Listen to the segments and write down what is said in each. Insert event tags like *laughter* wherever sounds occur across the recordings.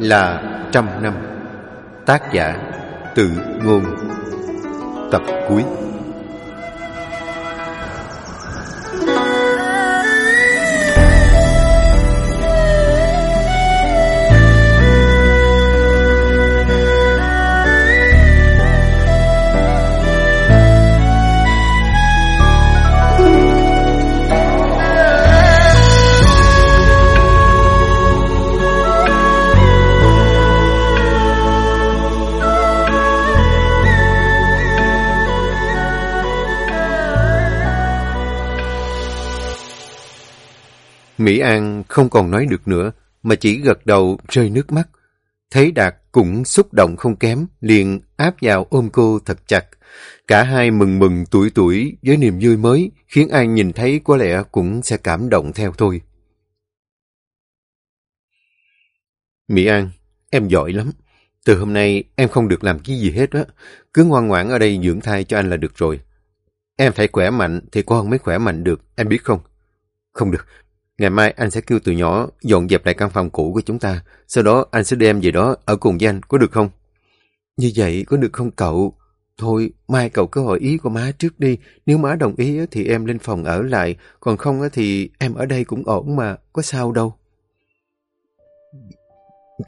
Là trăm năm. Tác giả Tự Ngôn Tập cuối. Mỹ An không còn nói được nữa, mà chỉ gật đầu rơi nước mắt. Thấy Đạt cũng xúc động không kém, liền áp vào ôm cô thật chặt. Cả hai mừng mừng tuổi tuổi với niềm vui mới, khiến ai nhìn thấy có lẽ cũng sẽ cảm động theo thôi. Mỹ An, em giỏi lắm. Từ hôm nay em không được làm cái gì hết á. Cứ ngoan ngoãn ở đây dưỡng thai cho anh là được rồi. Em phải khỏe mạnh thì con mới khỏe mạnh được, em biết không? Không được, Ngày mai anh sẽ kêu tụi nhỏ dọn dẹp lại căn phòng cũ của chúng ta. Sau đó anh sẽ đem về đó ở cùng với anh, có được không? Như vậy có được không cậu? Thôi, mai cậu cứ hỏi ý của má trước đi. Nếu má đồng ý thì em lên phòng ở lại. Còn không thì em ở đây cũng ổn mà, có sao đâu.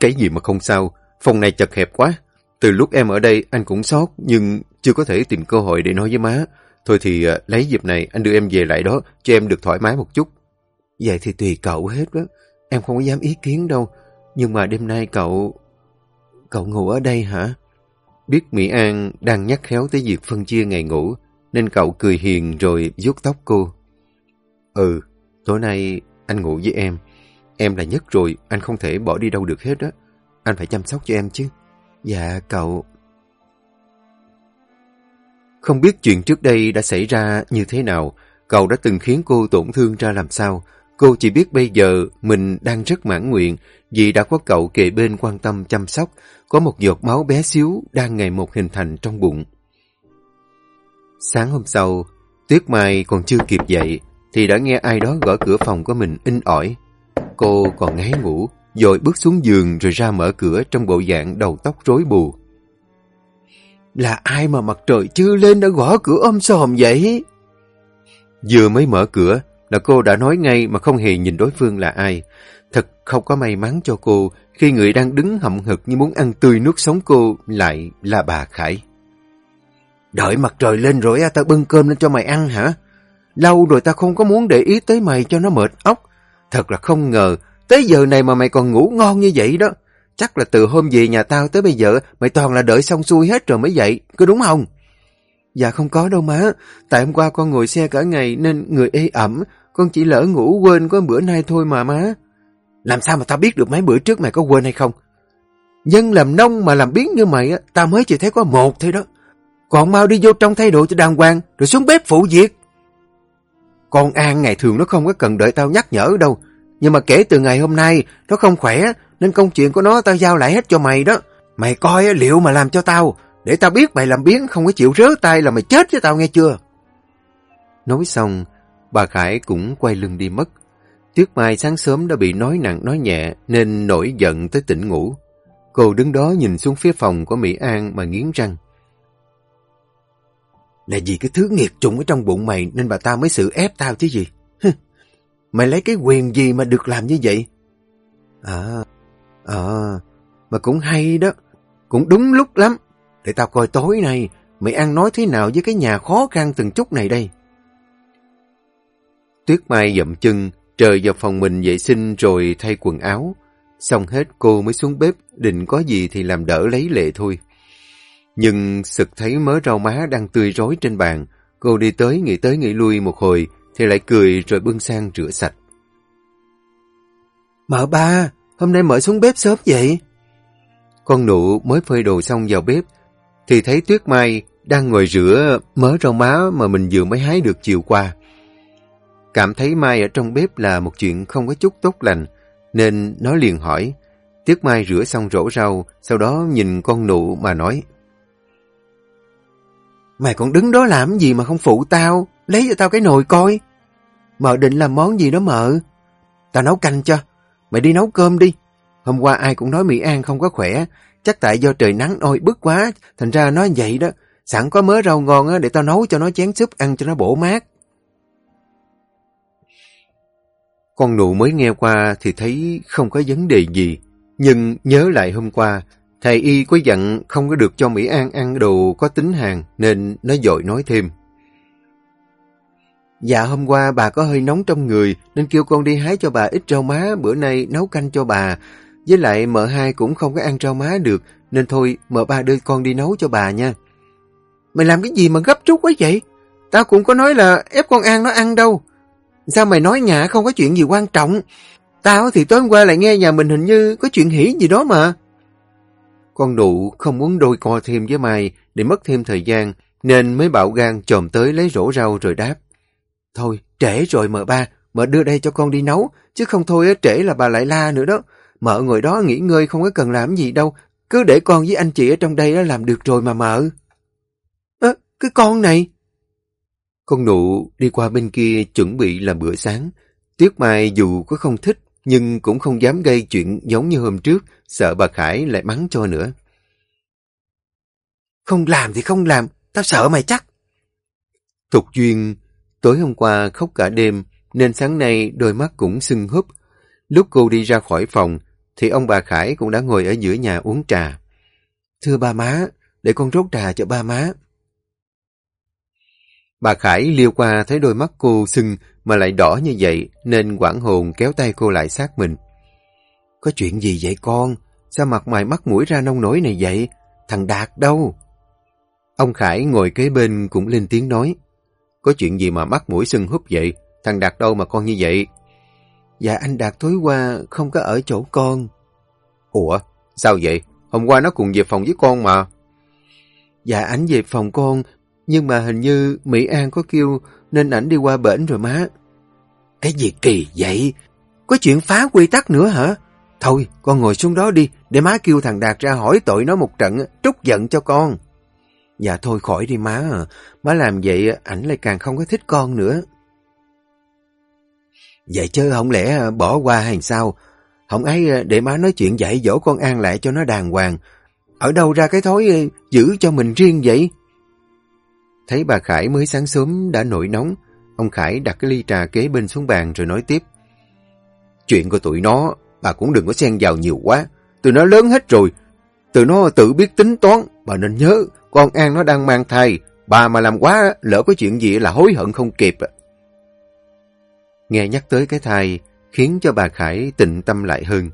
Cái gì mà không sao? Phòng này chật hẹp quá. Từ lúc em ở đây anh cũng sót nhưng chưa có thể tìm cơ hội để nói với má. Thôi thì à, lấy dịp này anh đưa em về lại đó cho em được thoải mái một chút. Vậy thì tùy cậu hết đó. Em không có dám ý kiến đâu. Nhưng mà đêm nay cậu... Cậu ngủ ở đây hả? Biết Mỹ An đang nhắc khéo tới việc phân chia ngày ngủ, nên cậu cười hiền rồi vuốt tóc cô. Ừ, tối nay anh ngủ với em. Em là nhất rồi, anh không thể bỏ đi đâu được hết á. Anh phải chăm sóc cho em chứ. Dạ, cậu... Không biết chuyện trước đây đã xảy ra như thế nào, cậu đã từng khiến cô tổn thương ra làm sao, Cô chỉ biết bây giờ mình đang rất mãn nguyện vì đã có cậu kề bên quan tâm chăm sóc, có một giọt máu bé xíu đang ngày một hình thành trong bụng. Sáng hôm sau, Tuyết Mai còn chưa kịp dậy thì đã nghe ai đó gõ cửa phòng của mình in ỏi. Cô còn ngáy ngủ, rồi bước xuống giường rồi ra mở cửa trong bộ dạng đầu tóc rối bù. Là ai mà mặt trời chưa lên đã gõ cửa ôm sòm vậy? Vừa mới mở cửa, là cô đã nói ngay mà không hề nhìn đối phương là ai. Thật không có may mắn cho cô khi người đang đứng hậm hực như muốn ăn tươi nuốt sống cô lại là bà Khải. Đợi mặt trời lên rồi ta bưng cơm lên cho mày ăn hả? Lâu rồi ta không có muốn để ý tới mày cho nó mệt óc. Thật là không ngờ, tới giờ này mà mày còn ngủ ngon như vậy đó. Chắc là từ hôm về nhà tao tới bây giờ mày toàn là đợi xong xuôi hết rồi mới dậy, có đúng không? Dạ không có đâu má, tại hôm qua con ngồi xe cả ngày nên người ê ẩm, con chỉ lỡ ngủ quên có bữa nay thôi mà má. Làm sao mà tao biết được mấy bữa trước mày có quên hay không? Dân làm nông mà làm biến như mày á, tao mới chỉ thấy có một thôi đó. Còn mau đi vô trong thay đồ cho đàng hoàng, rồi xuống bếp phụ việc. Con An ngày thường nó không có cần đợi tao nhắc nhở đâu. Nhưng mà kể từ ngày hôm nay, nó không khỏe, nên công chuyện của nó tao giao lại hết cho mày đó. Mày coi liệu mà làm cho tao, để tao biết mày làm biến không có chịu rớ tay là mày chết với tao nghe chưa? Nói xong, bà Khải cũng quay lưng đi mất. Tuyết Mai sáng sớm đã bị nói nặng nói nhẹ nên nổi giận tới tỉnh ngủ. Cô đứng đó nhìn xuống phía phòng của Mỹ An mà nghiến răng. Là vì cái thứ nghiệt trùng ở trong bụng mày nên bà ta mới sự ép tao chứ gì? mày lấy cái quyền gì mà được làm như vậy? À, à, mà cũng hay đó. Cũng đúng lúc lắm. Để tao coi tối nay mày ăn nói thế nào với cái nhà khó khăn từng chút này đây. Tuyết Mai dậm chân, trời vào phòng mình vệ sinh rồi thay quần áo. Xong hết cô mới xuống bếp, định có gì thì làm đỡ lấy lệ thôi. Nhưng sực thấy mớ rau má đang tươi rối trên bàn, cô đi tới nghĩ tới nghĩ lui một hồi, thì lại cười rồi bưng sang rửa sạch. Mợ ba, hôm nay mợ xuống bếp sớm vậy? Con nụ mới phơi đồ xong vào bếp, thì thấy Tuyết Mai đang ngồi rửa mớ rau má mà mình vừa mới hái được chiều qua. Cảm thấy Mai ở trong bếp là một chuyện không có chút tốt lành, nên nó liền hỏi. tiếc Mai rửa xong rổ rau, sau đó nhìn con nụ mà nói. Mày còn đứng đó làm gì mà không phụ tao? Lấy cho tao cái nồi coi. Mợ định làm món gì đó mợ? Tao nấu canh cho. Mày đi nấu cơm đi. Hôm qua ai cũng nói Mỹ An không có khỏe. Chắc tại do trời nắng ôi bức quá. Thành ra nói vậy đó. Sẵn có mớ rau ngon á để tao nấu cho nó chén súp ăn cho nó bổ mát. Con nụ mới nghe qua thì thấy không có vấn đề gì. Nhưng nhớ lại hôm qua, thầy y có dặn không có được cho Mỹ An ăn đồ có tính hàng nên nó dội nói thêm. Dạ hôm qua bà có hơi nóng trong người nên kêu con đi hái cho bà ít rau má bữa nay nấu canh cho bà. Với lại mợ hai cũng không có ăn rau má được nên thôi mợ ba đưa con đi nấu cho bà nha. Mày làm cái gì mà gấp rút quá vậy? Tao cũng có nói là ép con An nó ăn đâu. Sao mày nói nhà không có chuyện gì quan trọng? Tao thì tối hôm qua lại nghe nhà mình hình như có chuyện hỉ gì đó mà. Con nụ không muốn đôi co thêm với Mai để mất thêm thời gian nên mới bạo gan chồm tới lấy rổ rau rồi đáp. Thôi, trễ rồi mợ ba, mợ đưa đây cho con đi nấu, chứ không thôi trễ là bà lại la nữa đó. Mợ ngồi đó nghỉ ngơi không có cần làm gì đâu, cứ để con với anh chị ở trong đây làm được rồi mà mợ. Ơ, cái con này... Con nụ đi qua bên kia chuẩn bị làm bữa sáng. Tuyết Mai dù có không thích, nhưng cũng không dám gây chuyện giống như hôm trước, sợ bà Khải lại mắng cho nữa. Không làm thì không làm, tao sợ mày chắc. Thục Duyên tối hôm qua khóc cả đêm, nên sáng nay đôi mắt cũng sưng húp. Lúc cô đi ra khỏi phòng, thì ông bà Khải cũng đã ngồi ở giữa nhà uống trà. Thưa ba má, để con rốt trà cho ba má. Bà Khải liêu qua thấy đôi mắt cô sưng mà lại đỏ như vậy nên quảng hồn kéo tay cô lại sát mình. Có chuyện gì vậy con? Sao mặt mày mắt mũi ra nông nổi này vậy? Thằng Đạt đâu? Ông Khải ngồi kế bên cũng lên tiếng nói. Có chuyện gì mà mắt mũi sưng húp vậy? Thằng Đạt đâu mà con như vậy? Dạ anh Đạt tối qua không có ở chỗ con. Ủa? Sao vậy? Hôm qua nó cùng về phòng với con mà. Dạ ảnh về phòng con nhưng mà hình như Mỹ An có kêu nên ảnh đi qua bển rồi má. Cái gì kỳ vậy? Có chuyện phá quy tắc nữa hả? Thôi, con ngồi xuống đó đi, để má kêu thằng Đạt ra hỏi tội nó một trận, trút giận cho con. Dạ thôi khỏi đi má à. Má làm vậy ảnh lại càng không có thích con nữa. Vậy chứ không lẽ bỏ qua hay sao? Không ấy để má nói chuyện dạy dỗ con An lại cho nó đàng hoàng. Ở đâu ra cái thói giữ cho mình riêng vậy? Thấy bà Khải mới sáng sớm đã nổi nóng, ông Khải đặt cái ly trà kế bên xuống bàn rồi nói tiếp. Chuyện của tụi nó, bà cũng đừng có xen vào nhiều quá. Tụi nó lớn hết rồi. Tụi nó tự biết tính toán, bà nên nhớ, con An nó đang mang thai. Bà mà làm quá, lỡ có chuyện gì là hối hận không kịp. Nghe nhắc tới cái thai, khiến cho bà Khải tịnh tâm lại hơn.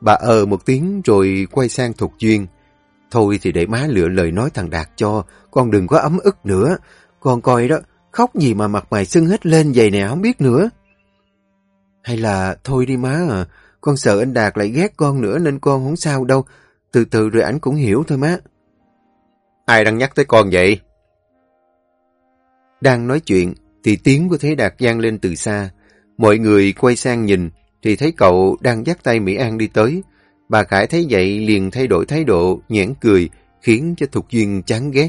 Bà ờ một tiếng rồi quay sang Thục Duyên. Thôi thì để má lựa lời nói thằng Đạt cho, con đừng có ấm ức nữa. Con coi đó, khóc gì mà mặt mày sưng hết lên vậy nè, không biết nữa. Hay là thôi đi má à, con sợ anh Đạt lại ghét con nữa nên con không sao đâu. Từ từ rồi ảnh cũng hiểu thôi má. Ai đang nhắc tới con vậy? Đang nói chuyện thì tiếng của Thế Đạt gian lên từ xa. Mọi người quay sang nhìn thì thấy cậu đang dắt tay Mỹ An đi tới. Bà Khải thấy vậy liền thay đổi thái độ, nhãn cười, khiến cho Thục Duyên chán ghét.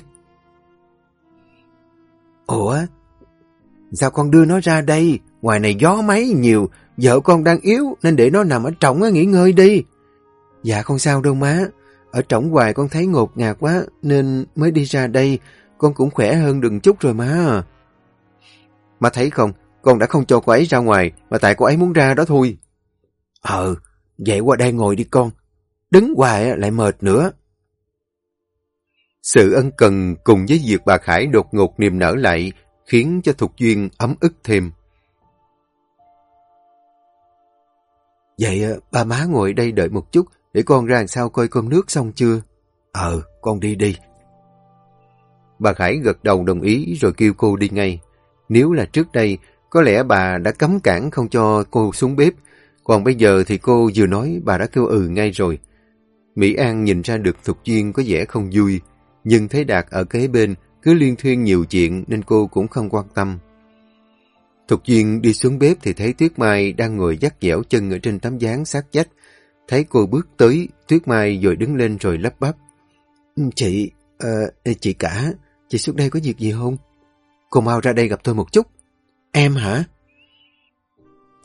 Ủa? Sao con đưa nó ra đây? Ngoài này gió máy nhiều, vợ con đang yếu nên để nó nằm ở trọng nghỉ ngơi đi. Dạ không sao đâu má. Ở trọng hoài con thấy ngột ngạt quá nên mới đi ra đây. Con cũng khỏe hơn đừng chút rồi má. Má thấy không? Con đã không cho cô ấy ra ngoài mà tại cô ấy muốn ra đó thôi. Ờ, vậy qua đây ngồi đi con. Đứng hoài lại mệt nữa. Sự ân cần cùng với việc bà Khải đột ngột niềm nở lại khiến cho Thục Duyên ấm ức thêm. Vậy à, ba má ngồi đây đợi một chút để con ra làm sao coi cơm nước xong chưa? Ờ, con đi đi. Bà Khải gật đầu đồng ý rồi kêu cô đi ngay. Nếu là trước đây, có lẽ bà đã cấm cản không cho cô xuống bếp. Còn bây giờ thì cô vừa nói bà đã kêu ừ ngay rồi. Mỹ An nhìn ra được Thục Duyên có vẻ không vui, nhưng thấy Đạt ở kế bên cứ liên thuyên nhiều chuyện nên cô cũng không quan tâm. Thục Duyên đi xuống bếp thì thấy Tuyết Mai đang ngồi dắt dẻo chân ở trên tấm gián sát dách. Thấy cô bước tới, Tuyết Mai rồi đứng lên rồi lắp bắp. Ừ, chị, uh, chị cả, chị xuống đây có việc gì không? Cô mau ra đây gặp tôi một chút. Em hả?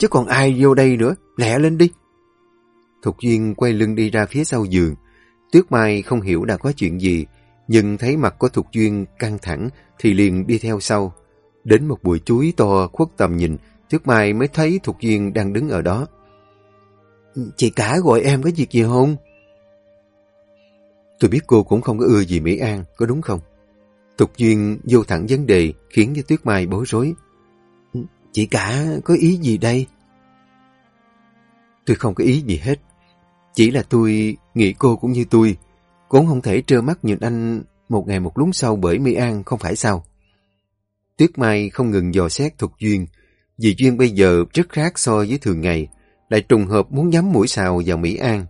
Chứ còn ai vô đây nữa, lẹ lên đi. Thục Duyên quay lưng đi ra phía sau giường. Tuyết Mai không hiểu đã có chuyện gì, nhưng thấy mặt của Thục Duyên căng thẳng thì liền đi theo sau. Đến một bụi chuối to khuất tầm nhìn, Tuyết Mai mới thấy Thục Duyên đang đứng ở đó. Chị cả gọi em có việc gì không? Tôi biết cô cũng không có ưa gì Mỹ An, có đúng không? Thục Duyên vô thẳng vấn đề khiến cho Tuyết Mai bối rối. Chị cả có ý gì đây? Tôi không có ý gì hết. Chỉ là tôi nghĩ cô cũng như tôi. Cũng không thể trơ mắt nhìn anh một ngày một lúng sau bởi Mỹ An, không phải sao? Tuyết Mai không ngừng dò xét thuộc Duyên. Vì Duyên bây giờ rất khác so với thường ngày. Lại trùng hợp muốn nhắm mũi xào vào Mỹ An.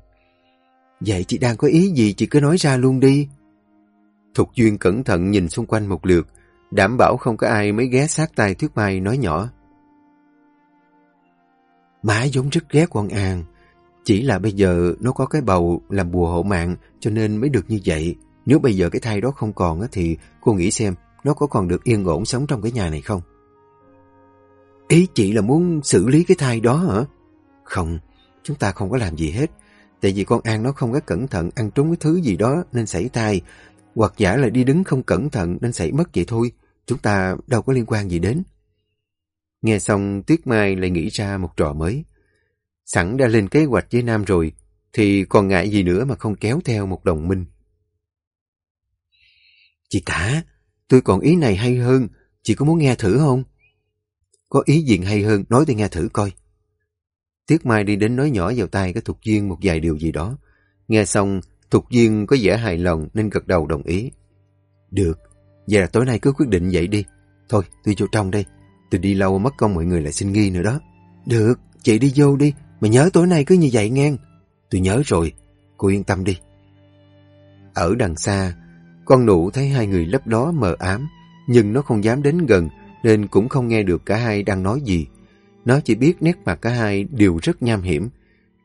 Vậy chị đang có ý gì chị cứ nói ra luôn đi. Thục Duyên cẩn thận nhìn xung quanh một lượt, đảm bảo không có ai mới ghé sát tay Tuyết Mai nói nhỏ. Má giống rất ghét con An. Chỉ là bây giờ nó có cái bầu làm bùa hộ mạng cho nên mới được như vậy. Nếu bây giờ cái thai đó không còn thì cô nghĩ xem nó có còn được yên ổn sống trong cái nhà này không? Ý chị là muốn xử lý cái thai đó hả? Không, chúng ta không có làm gì hết. Tại vì con An nó không có cẩn thận ăn trúng cái thứ gì đó nên xảy thai. Hoặc giả là đi đứng không cẩn thận nên xảy mất vậy thôi. Chúng ta đâu có liên quan gì đến. Nghe xong Tuyết Mai lại nghĩ ra một trò mới. Sẵn đã lên kế hoạch với Nam rồi, thì còn ngại gì nữa mà không kéo theo một đồng minh. Chị cả, tôi còn ý này hay hơn, chị có muốn nghe thử không? Có ý gì hay hơn, nói tôi nghe thử coi. Tuyết Mai đi đến nói nhỏ vào tay cái Thục Duyên một vài điều gì đó. Nghe xong, Thục Duyên có vẻ hài lòng nên gật đầu đồng ý. Được, vậy là tối nay cứ quyết định vậy đi. Thôi, tôi vô trong đây, Tôi đi lâu mất công mọi người lại xin nghi nữa đó. Được, chị đi vô đi. Mà nhớ tối nay cứ như vậy ngang. Tôi nhớ rồi. Cô yên tâm đi. Ở đằng xa, con nụ thấy hai người lấp đó mờ ám, nhưng nó không dám đến gần, nên cũng không nghe được cả hai đang nói gì. Nó chỉ biết nét mặt cả hai đều rất nham hiểm.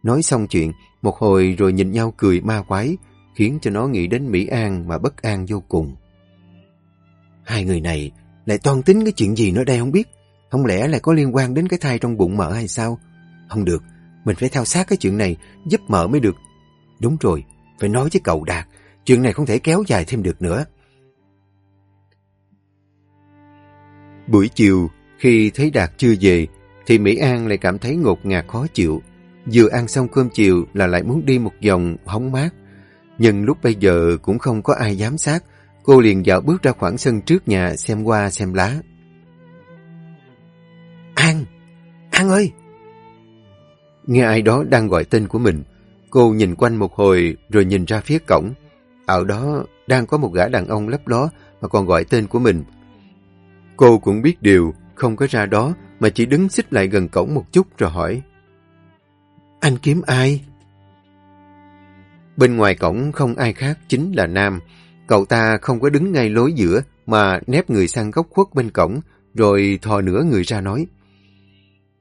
Nói xong chuyện, một hồi rồi nhìn nhau cười ma quái, khiến cho nó nghĩ đến Mỹ An mà bất an vô cùng. Hai người này lại toan tính cái chuyện gì nữa đây không biết. Không lẽ lại có liên quan đến cái thai trong bụng mợ hay sao? Không được, mình phải theo sát cái chuyện này, giúp mợ mới được. Đúng rồi, phải nói với cậu Đạt, chuyện này không thể kéo dài thêm được nữa. Buổi chiều, khi thấy Đạt chưa về, thì Mỹ An lại cảm thấy ngột ngạt khó chịu. Vừa ăn xong cơm chiều là lại muốn đi một vòng hóng mát. Nhưng lúc bây giờ cũng không có ai giám sát, cô liền dạo bước ra khoảng sân trước nhà xem qua xem lá. An! An ơi! Nghe ai đó đang gọi tên của mình. Cô nhìn quanh một hồi rồi nhìn ra phía cổng. Ở đó đang có một gã đàn ông lấp ló mà còn gọi tên của mình. Cô cũng biết điều, không có ra đó mà chỉ đứng xích lại gần cổng một chút rồi hỏi. Anh kiếm ai? Bên ngoài cổng không ai khác chính là Nam. Cậu ta không có đứng ngay lối giữa mà nép người sang góc khuất bên cổng rồi thò nửa người ra nói.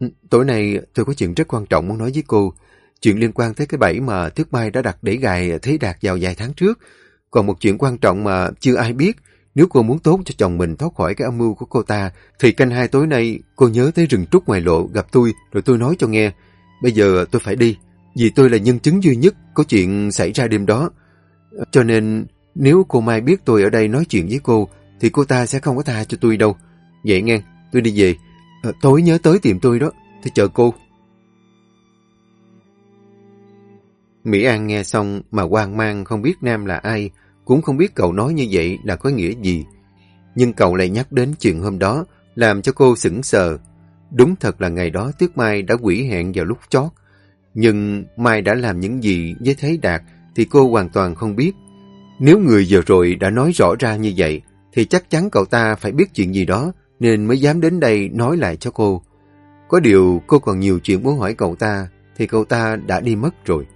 Ừ, tối nay tôi có chuyện rất quan trọng muốn nói với cô. Chuyện liên quan tới cái bẫy mà Thước Mai đã đặt để gài Thế Đạt vào vài tháng trước. Còn một chuyện quan trọng mà chưa ai biết. Nếu cô muốn tốt cho chồng mình thoát khỏi cái âm mưu của cô ta, thì canh hai tối nay cô nhớ tới rừng trúc ngoài lộ gặp tôi rồi tôi nói cho nghe. Bây giờ tôi phải đi, vì tôi là nhân chứng duy nhất có chuyện xảy ra đêm đó. Cho nên nếu cô Mai biết tôi ở đây nói chuyện với cô, thì cô ta sẽ không có tha cho tôi đâu. Vậy nghe, tôi đi về. Ờ, Tối nhớ tới tìm tôi đó, tôi chờ cô. Mỹ An nghe xong mà hoang mang không biết Nam là ai, cũng không biết cậu nói như vậy là có nghĩa gì. Nhưng cậu lại nhắc đến chuyện hôm đó, làm cho cô sững sờ. Đúng thật là ngày đó Tuyết Mai đã quỷ hẹn vào lúc chót. Nhưng Mai đã làm những gì với Thế Đạt thì cô hoàn toàn không biết. Nếu người vừa rồi đã nói rõ ra như vậy, thì chắc chắn cậu ta phải biết chuyện gì đó, nên mới dám đến đây nói lại cho cô. Có điều cô còn nhiều chuyện muốn hỏi cậu ta, thì cậu ta đã đi mất rồi.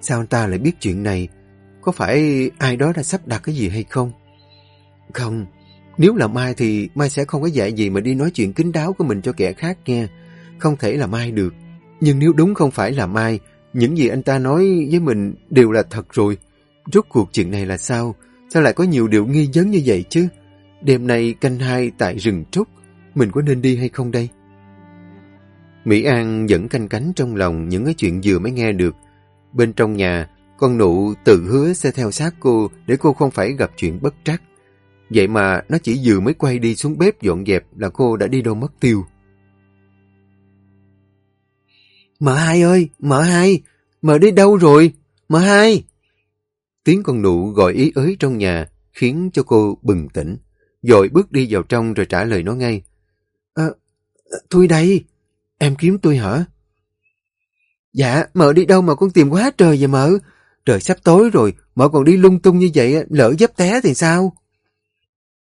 Sao anh ta lại biết chuyện này? Có phải ai đó đã sắp đặt cái gì hay không? Không, nếu là Mai thì Mai sẽ không có dạy gì mà đi nói chuyện kín đáo của mình cho kẻ khác nghe. Không thể là Mai được. Nhưng nếu đúng không phải là Mai, những gì anh ta nói với mình đều là thật rồi. Rốt cuộc chuyện này là sao? Sao lại có nhiều điều nghi vấn như vậy chứ? Đêm nay canh hai tại rừng trúc, mình có nên đi hay không đây? Mỹ An vẫn canh cánh trong lòng những cái chuyện vừa mới nghe được. Bên trong nhà, con nụ tự hứa sẽ theo sát cô để cô không phải gặp chuyện bất trắc. Vậy mà nó chỉ vừa mới quay đi xuống bếp dọn dẹp là cô đã đi đâu mất tiêu. Mợ hai ơi, mợ hai, mợ đi đâu rồi? Mợ hai! Tiếng con nụ gọi ý ới trong nhà khiến cho cô bừng tỉnh. Rồi bước đi vào trong rồi trả lời nó ngay. À, tôi đây, em kiếm tôi hả? Dạ, mợ đi đâu mà con tìm quá trời vậy mợ? Trời sắp tối rồi, mợ còn đi lung tung như vậy, lỡ dấp té thì sao?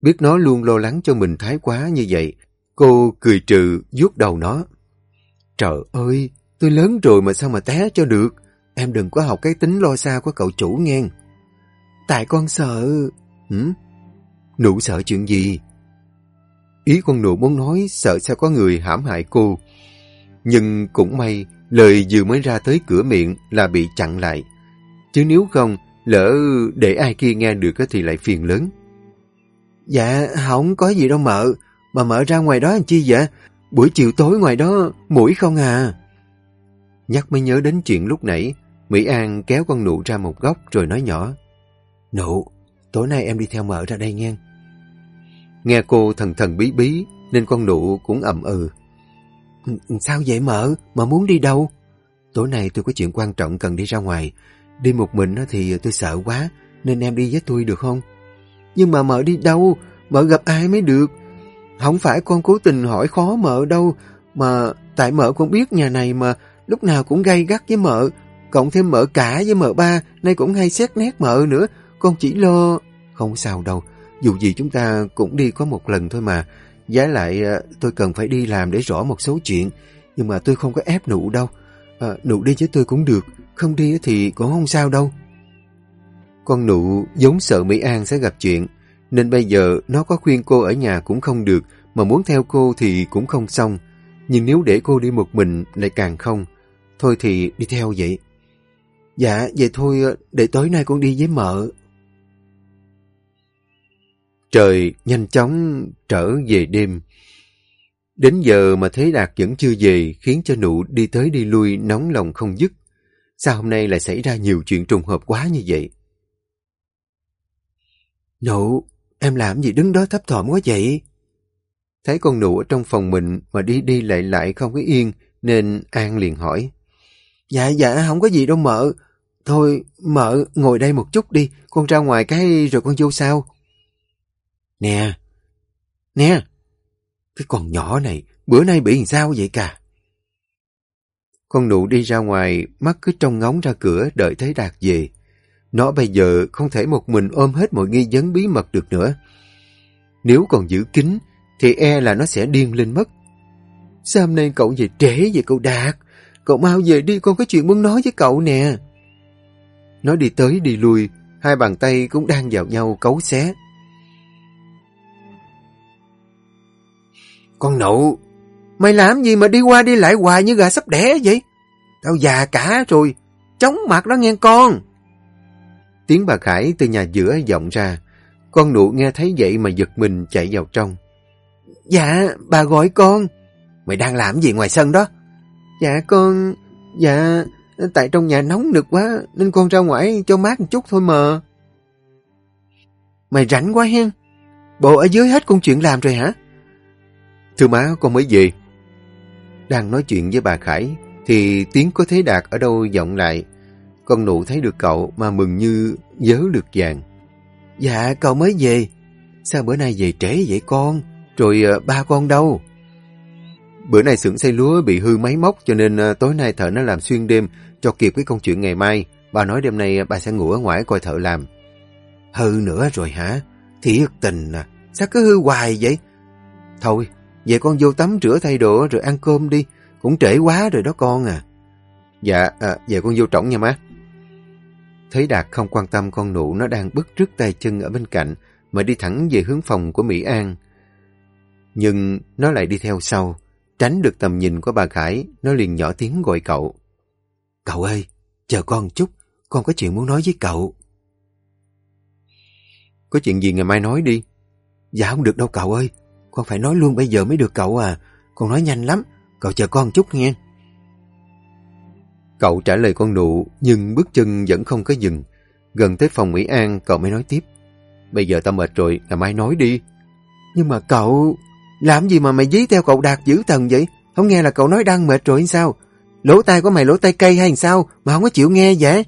Biết nó luôn lo lắng cho mình thái quá như vậy, cô cười trừ vuốt đầu nó. Trời ơi, tôi lớn rồi mà sao mà té cho được? Em đừng có học cái tính lo xa của cậu chủ nghe. Tại con sợ... Hử? Nụ sợ chuyện gì? Ý con nụ muốn nói sợ sao có người hãm hại cô. Nhưng cũng may, lời vừa mới ra tới cửa miệng là bị chặn lại. Chứ nếu không, lỡ để ai kia nghe được thì lại phiền lớn. Dạ, không có gì đâu mợ. Mà mợ ra ngoài đó làm chi vậy? Buổi chiều tối ngoài đó, mũi không à? Nhắc mới nhớ đến chuyện lúc nãy, Mỹ An kéo con nụ ra một góc rồi nói nhỏ. Nụ, tối nay em đi theo mợ ra đây nghe. Nghe cô thần thần bí bí, nên con nụ cũng ậm ừ. ừ. Sao vậy mợ? Mợ muốn đi đâu? Tối nay tôi có chuyện quan trọng cần đi ra ngoài. Đi một mình thì tôi sợ quá, nên em đi với tôi được không? Nhưng mà mợ đi đâu? Mợ gặp ai mới được? Không phải con cố tình hỏi khó mợ đâu, mà tại mợ con biết nhà này mà lúc nào cũng gay gắt với mợ, cộng thêm mợ cả với mợ ba, nay cũng hay xét nét mợ nữa, con chỉ lo... Không sao đâu, dù gì chúng ta cũng đi có một lần thôi mà, giá lại ờ, tôi cần phải đi làm để rõ một số chuyện, nhưng mà tôi không có ép nụ đâu. À, nụ đi với tôi cũng được, không đi thì cũng không sao đâu. Con nụ giống sợ Mỹ An sẽ gặp chuyện, nên bây giờ nó có khuyên cô ở nhà cũng không được, mà muốn theo cô thì cũng không xong. Nhưng nếu để cô đi một mình lại càng không. Thôi thì đi theo vậy. Dạ, vậy thôi, ờ, để tối nay con đi với mợ. Trời nhanh chóng trở về đêm. Đến giờ mà Thế Đạt vẫn chưa về khiến cho nụ đi tới đi lui nóng lòng không dứt. Sao hôm nay lại xảy ra nhiều chuyện trùng hợp quá như vậy? Nụ, em làm gì đứng đó thấp thỏm quá vậy? Thấy con nụ ở trong phòng mình mà đi đi lại lại không có yên, nên An liền hỏi. Dạ, dạ, không có gì đâu mợ. Thôi, mợ, ngồi đây một chút đi, con ra ngoài cái rồi con vô sao? Nè, nè, cái con nhỏ này, bữa nay bị làm sao vậy cả? Con nụ đi ra ngoài, mắt cứ trông ngóng ra cửa đợi thấy Đạt về. Nó bây giờ không thể một mình ôm hết mọi nghi vấn bí mật được nữa. Nếu còn giữ kín, thì e là nó sẽ điên lên mất. Sao hôm nay cậu về trễ vậy cậu Đạt? Cậu mau về đi, con có chuyện muốn nói với cậu nè. Nó đi tới đi lui, hai bàn tay cũng đang vào nhau cấu xé. Con nụ, mày làm gì mà đi qua đi lại hoài như gà sắp đẻ vậy? Tao già cả rồi, chóng mặt đó nghe con. Tiếng bà Khải từ nhà giữa vọng ra. Con nụ nghe thấy vậy mà giật mình chạy vào trong. Dạ, bà gọi con. Mày đang làm gì ngoài sân đó? Dạ con... Dạ... Tại trong nhà nóng nực quá nên con ra ngoài cho mát một chút thôi mà. Mày rảnh quá hen. Bộ ở dưới hết công chuyện làm rồi hả? Thưa má, con mới về. Đang nói chuyện với bà Khải thì tiếng có thế đạt ở đâu vọng lại. Con nụ thấy được cậu mà mừng như dớ được vàng. Dạ, cậu mới về. Sao bữa nay về trễ vậy con? Rồi ờ, ba con đâu? Bữa nay xưởng xây lúa bị hư máy móc cho nên ờ, tối nay thợ nó làm xuyên đêm cho kịp cái công chuyện ngày mai. Bà nói đêm nay ờ, bà sẽ ngủ ở ngoài coi thợ làm. Hư nữa rồi hả? Thiệt tình à, sao cứ hư hoài vậy? Thôi, về con vô tắm rửa thay đồ rồi ăn cơm đi. Cũng trễ quá rồi đó con à. Dạ, à, về con vô trọng nha má. Thấy Đạt không quan tâm con nụ nó đang bứt rứt tay chân ở bên cạnh mà đi thẳng về hướng phòng của Mỹ An. Nhưng nó lại đi theo sau. Tránh được tầm nhìn của bà Khải, nó liền nhỏ tiếng gọi cậu. Cậu ơi, chờ con chút, con có chuyện muốn nói với cậu. Có chuyện gì ngày mai nói đi. Dạ không được đâu cậu ơi, con phải nói luôn bây giờ mới được cậu à. Con nói nhanh lắm, cậu chờ con chút nghe. Cậu trả lời con nụ, nhưng bước chân vẫn không có dừng. Gần tới phòng Mỹ An, cậu mới nói tiếp. Bây giờ tao mệt rồi, ngày mai nói đi. Nhưng mà cậu... Làm gì mà mày dí theo cậu Đạt dữ thần vậy? Không nghe là cậu nói đang mệt rồi hay sao? Lỗ tai của mày lỗ tai cây hay sao mà không có chịu nghe vậy?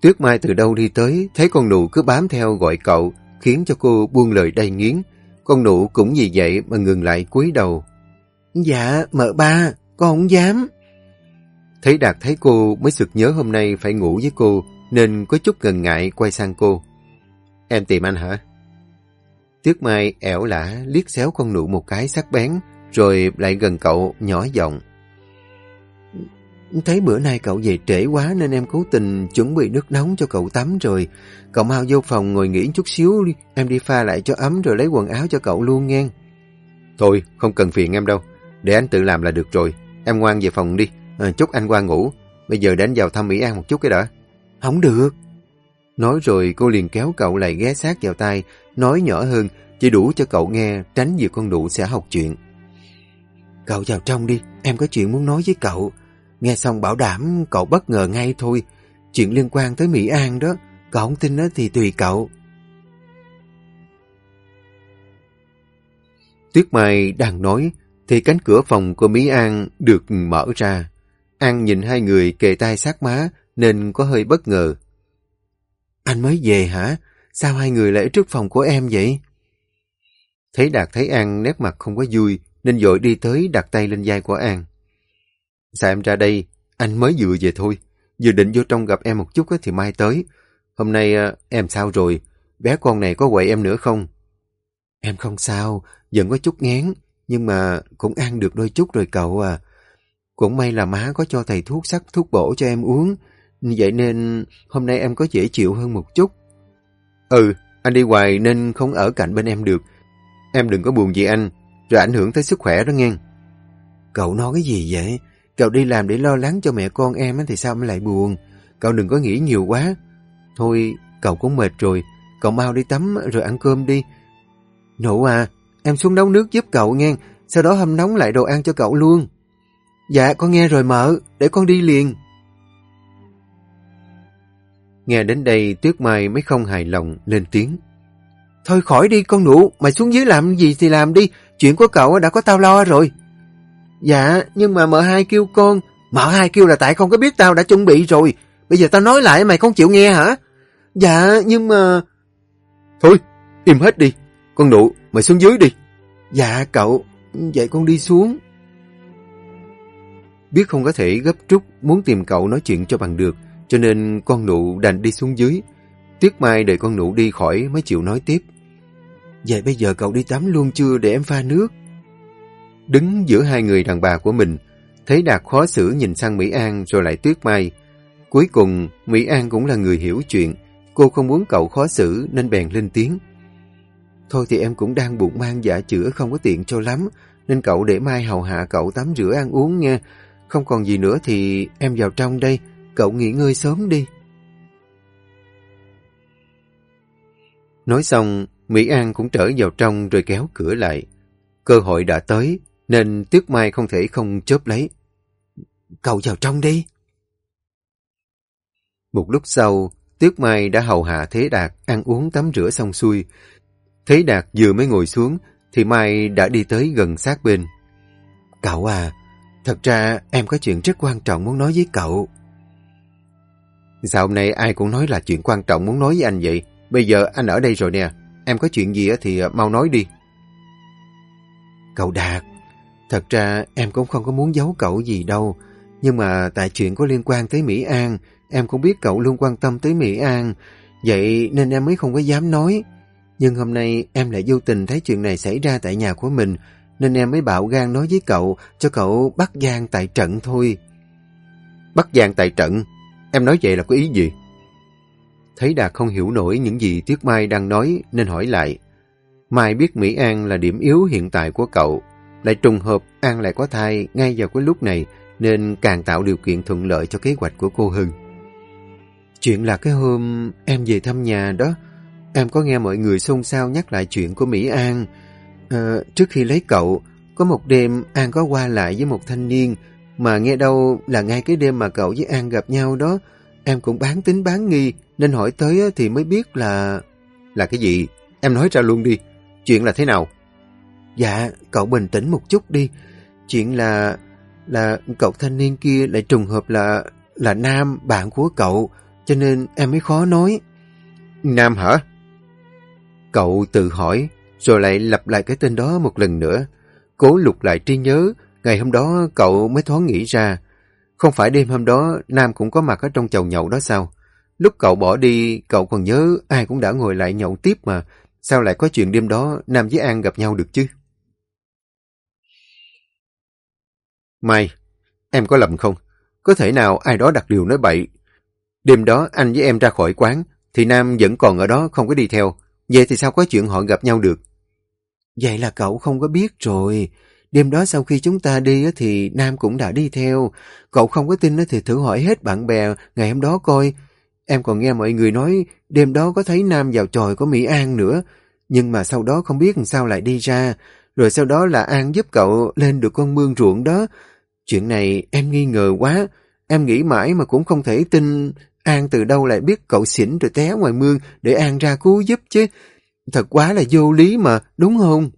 Tuyết Mai từ đâu đi tới, thấy con nụ cứ bám theo gọi cậu, khiến cho cô buông lời đầy nghiến. Con nụ cũng vì vậy mà ngừng lại cúi đầu. Dạ, mợ ba, con không dám. Thấy Đạt thấy cô mới sực nhớ hôm nay phải ngủ với cô, nên có chút ngần ngại quay sang cô. Em tìm anh hả? Tuyết Mai ẻo lả liếc xéo con nụ một cái sắc bén, rồi lại gần cậu nhỏ giọng. Thấy bữa nay cậu về trễ quá nên em cố tình chuẩn bị nước nóng cho cậu tắm rồi. Cậu mau vô phòng ngồi nghỉ chút xíu đi, em đi pha lại cho ấm rồi lấy quần áo cho cậu luôn nghe. Thôi, không cần phiền em đâu. Để anh tự làm là được rồi. Em ngoan về phòng đi, à, chúc anh qua ngủ. Bây giờ đến vào thăm Mỹ An một chút cái đã. Không được. Nói rồi cô liền kéo cậu lại ghé sát vào tay, nói nhỏ hơn, chỉ đủ cho cậu nghe, tránh việc con đủ sẽ học chuyện. Cậu vào trong đi, em có chuyện muốn nói với cậu. Nghe xong bảo đảm cậu bất ngờ ngay thôi. Chuyện liên quan tới Mỹ An đó, cậu không tin đó thì tùy cậu. Tuyết Mai đang nói, thì cánh cửa phòng của Mỹ An được mở ra. An nhìn hai người kề tay sát má, nên có hơi bất ngờ. Anh mới về hả? Sao hai người lại ở trước phòng của em vậy? Thấy Đạt thấy An nét mặt không có vui, nên dội đi tới đặt tay lên vai của An. Sao em ra đây? Anh mới vừa về thôi. Vừa định vô trong gặp em một chút thì mai tới. Hôm nay à, em sao rồi? Bé con này có quậy em nữa không? Em không sao, vẫn có chút ngán, nhưng mà cũng ăn được đôi chút rồi cậu à. Cũng may là má có cho thầy thuốc sắc thuốc bổ cho em uống, vậy nên hôm nay em có dễ chịu hơn một chút. Ừ, anh đi hoài nên không ở cạnh bên em được. Em đừng có buồn gì anh, rồi ảnh hưởng tới sức khỏe đó nghe. Cậu nói cái gì vậy? Cậu đi làm để lo lắng cho mẹ con em thì sao mới lại buồn? Cậu đừng có nghĩ nhiều quá. Thôi, cậu cũng mệt rồi. Cậu mau đi tắm rồi ăn cơm đi. Nụ à, em xuống nấu nước giúp cậu nghe. Sau đó hâm nóng lại đồ ăn cho cậu luôn. Dạ, con nghe rồi mợ. Để con đi liền. Nghe đến đây Tuyết Mai mới không hài lòng lên tiếng. Thôi khỏi đi con nụ, mày xuống dưới làm gì thì làm đi. Chuyện của cậu đã có tao lo rồi. Dạ, nhưng mà mợ hai kêu con. Mợ hai kêu là tại không có biết tao đã chuẩn bị rồi. Bây giờ tao nói lại mày không chịu nghe hả? Dạ, nhưng mà... Thôi, im hết đi. Con nụ, mày xuống dưới đi. Dạ cậu, vậy con đi xuống. Biết không có thể gấp rút muốn tìm cậu nói chuyện cho bằng được, cho nên con nụ đành đi xuống dưới. Tuyết Mai đợi con nụ đi khỏi mới chịu nói tiếp. Vậy bây giờ cậu đi tắm luôn chưa để em pha nước? Đứng giữa hai người đàn bà của mình, thấy Đạt khó xử nhìn sang Mỹ An rồi lại Tuyết Mai. Cuối cùng, Mỹ An cũng là người hiểu chuyện. Cô không muốn cậu khó xử nên bèn lên tiếng. Thôi thì em cũng đang bụng mang dạ chữa không có tiện cho lắm, nên cậu để mai hầu hạ cậu tắm rửa ăn uống nha. Không còn gì nữa thì em vào trong đây, cậu nghỉ ngơi sớm đi. Nói xong, Mỹ An cũng trở vào trong rồi kéo cửa lại. Cơ hội đã tới, nên Tuyết Mai không thể không chớp lấy. Cậu vào trong đi. Một lúc sau, Tuyết Mai đã hầu hạ Thế Đạt ăn uống tắm rửa xong xuôi. Thế Đạt vừa mới ngồi xuống, thì Mai đã đi tới gần sát bên. Cậu à, thật ra em có chuyện rất quan trọng muốn nói với cậu. dạo này ai cũng nói là chuyện quan trọng muốn nói với anh vậy? Bây giờ anh ở đây rồi nè, em có chuyện gì thì mau nói đi. Cậu Đạt, Thật ra em cũng không có muốn giấu cậu gì đâu. Nhưng mà tại chuyện có liên quan tới Mỹ An, em cũng biết cậu luôn quan tâm tới Mỹ An. Vậy nên em mới không có dám nói. Nhưng hôm nay em lại vô tình thấy chuyện này xảy ra tại nhà của mình, nên em mới bạo gan nói với cậu cho cậu bắt Giang tại trận thôi. Bắt Giang tại trận? Em nói vậy là có ý gì? Thấy Đạt không hiểu nổi những gì Tuyết Mai đang nói nên hỏi lại. Mai biết Mỹ An là điểm yếu hiện tại của cậu. Lại trùng hợp An lại có thai ngay vào cái lúc này nên càng tạo điều kiện thuận lợi cho kế hoạch của cô hưng Chuyện là cái hôm em về thăm nhà đó, em có nghe mọi người xôn xao nhắc lại chuyện của Mỹ An. À, trước khi lấy cậu, có một đêm An có qua lại với một thanh niên mà nghe đâu là ngay cái đêm mà cậu với An gặp nhau đó. Em cũng bán tính bán nghi nên hỏi tới thì mới biết là... Là cái gì? Em nói ra luôn đi. Chuyện là thế nào? Dạ, cậu bình tĩnh một chút đi. Chuyện là... là cậu thanh niên kia lại trùng hợp là... là Nam, bạn của cậu, cho nên em mới khó nói. Nam hả? Cậu tự hỏi, rồi lại lặp lại cái tên đó một lần nữa. Cố lục lại trí nhớ, ngày hôm đó cậu mới thoáng nghĩ ra. Không phải đêm hôm đó Nam cũng có mặt ở trong chầu nhậu đó sao? Lúc cậu bỏ đi, cậu còn nhớ ai cũng đã ngồi lại nhậu tiếp mà. Sao lại có chuyện đêm đó Nam với An gặp nhau được chứ? Mai, em có lầm không? Có thể nào ai đó đặt điều nói bậy? Đêm đó anh với em ra khỏi quán, thì Nam vẫn còn ở đó không có đi theo. Vậy thì sao có chuyện họ gặp nhau được? Vậy là cậu không có biết rồi. Đêm đó sau khi chúng ta đi thì Nam cũng đã đi theo. Cậu không có tin thì thử hỏi hết bạn bè ngày hôm đó coi. Em còn nghe mọi người nói đêm đó có thấy Nam vào tròi của Mỹ An nữa. Nhưng mà sau đó không biết sao lại đi ra. Rồi sau đó là An giúp cậu lên được con mương ruộng đó. Chuyện này em nghi ngờ quá. Em nghĩ mãi mà cũng không thể tin An từ đâu lại biết cậu xỉn rồi té ngoài mương để An ra cứu giúp chứ. Thật quá là vô lý mà, đúng không?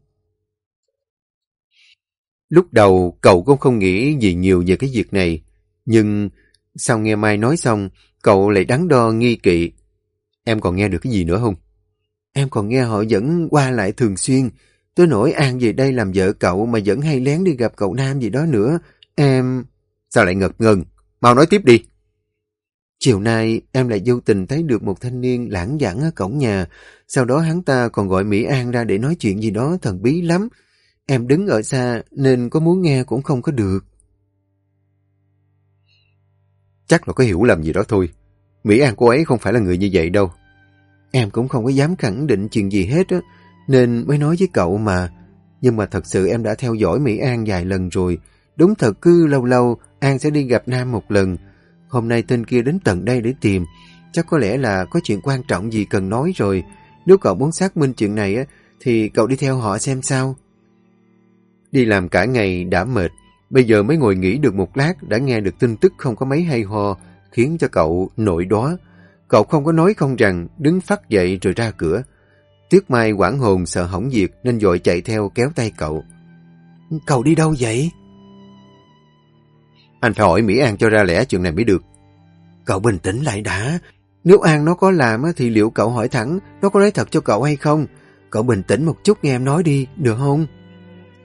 Lúc đầu cậu cũng không nghĩ gì nhiều về cái việc này. Nhưng sau nghe Mai nói xong, cậu lại đắn đo nghi kỵ. Em còn nghe được cái gì nữa không? Em còn nghe họ vẫn qua lại thường xuyên. Tôi nổi An về đây làm vợ cậu mà vẫn hay lén đi gặp cậu Nam gì đó nữa. Em... Sao lại ngật ngừng? Mau nói tiếp đi. Chiều nay em lại vô tình thấy được một thanh niên lãng giảng ở cổng nhà. Sau đó hắn ta còn gọi Mỹ An ra để nói chuyện gì đó thần bí lắm. Em đứng ở xa nên có muốn nghe cũng không có được. Chắc là có hiểu lầm gì đó thôi. Mỹ An cô ấy không phải là người như vậy đâu. Em cũng không có dám khẳng định chuyện gì hết á, nên mới nói với cậu mà. Nhưng mà thật sự em đã theo dõi Mỹ An vài lần rồi. Đúng thật cứ lâu lâu An sẽ đi gặp Nam một lần. Hôm nay tên kia đến tận đây để tìm. Chắc có lẽ là có chuyện quan trọng gì cần nói rồi. Nếu cậu muốn xác minh chuyện này á, thì cậu đi theo họ xem sao. Đi làm cả ngày đã mệt, bây giờ mới ngồi nghỉ được một lát đã nghe được tin tức không có mấy hay ho, khiến cho cậu nổi đóa. Cậu không có nói không rằng, đứng phát dậy rồi ra cửa. Tuyết Mai quảng hồn sợ hỏng việc nên dội chạy theo kéo tay cậu. Cậu đi đâu vậy? Anh phải hỏi Mỹ An cho ra lẽ chuyện này mới được. Cậu bình tĩnh lại đã. Nếu An nó có làm thì liệu cậu hỏi thẳng nó có nói thật cho cậu hay không? Cậu bình tĩnh một chút nghe em nói đi, được không?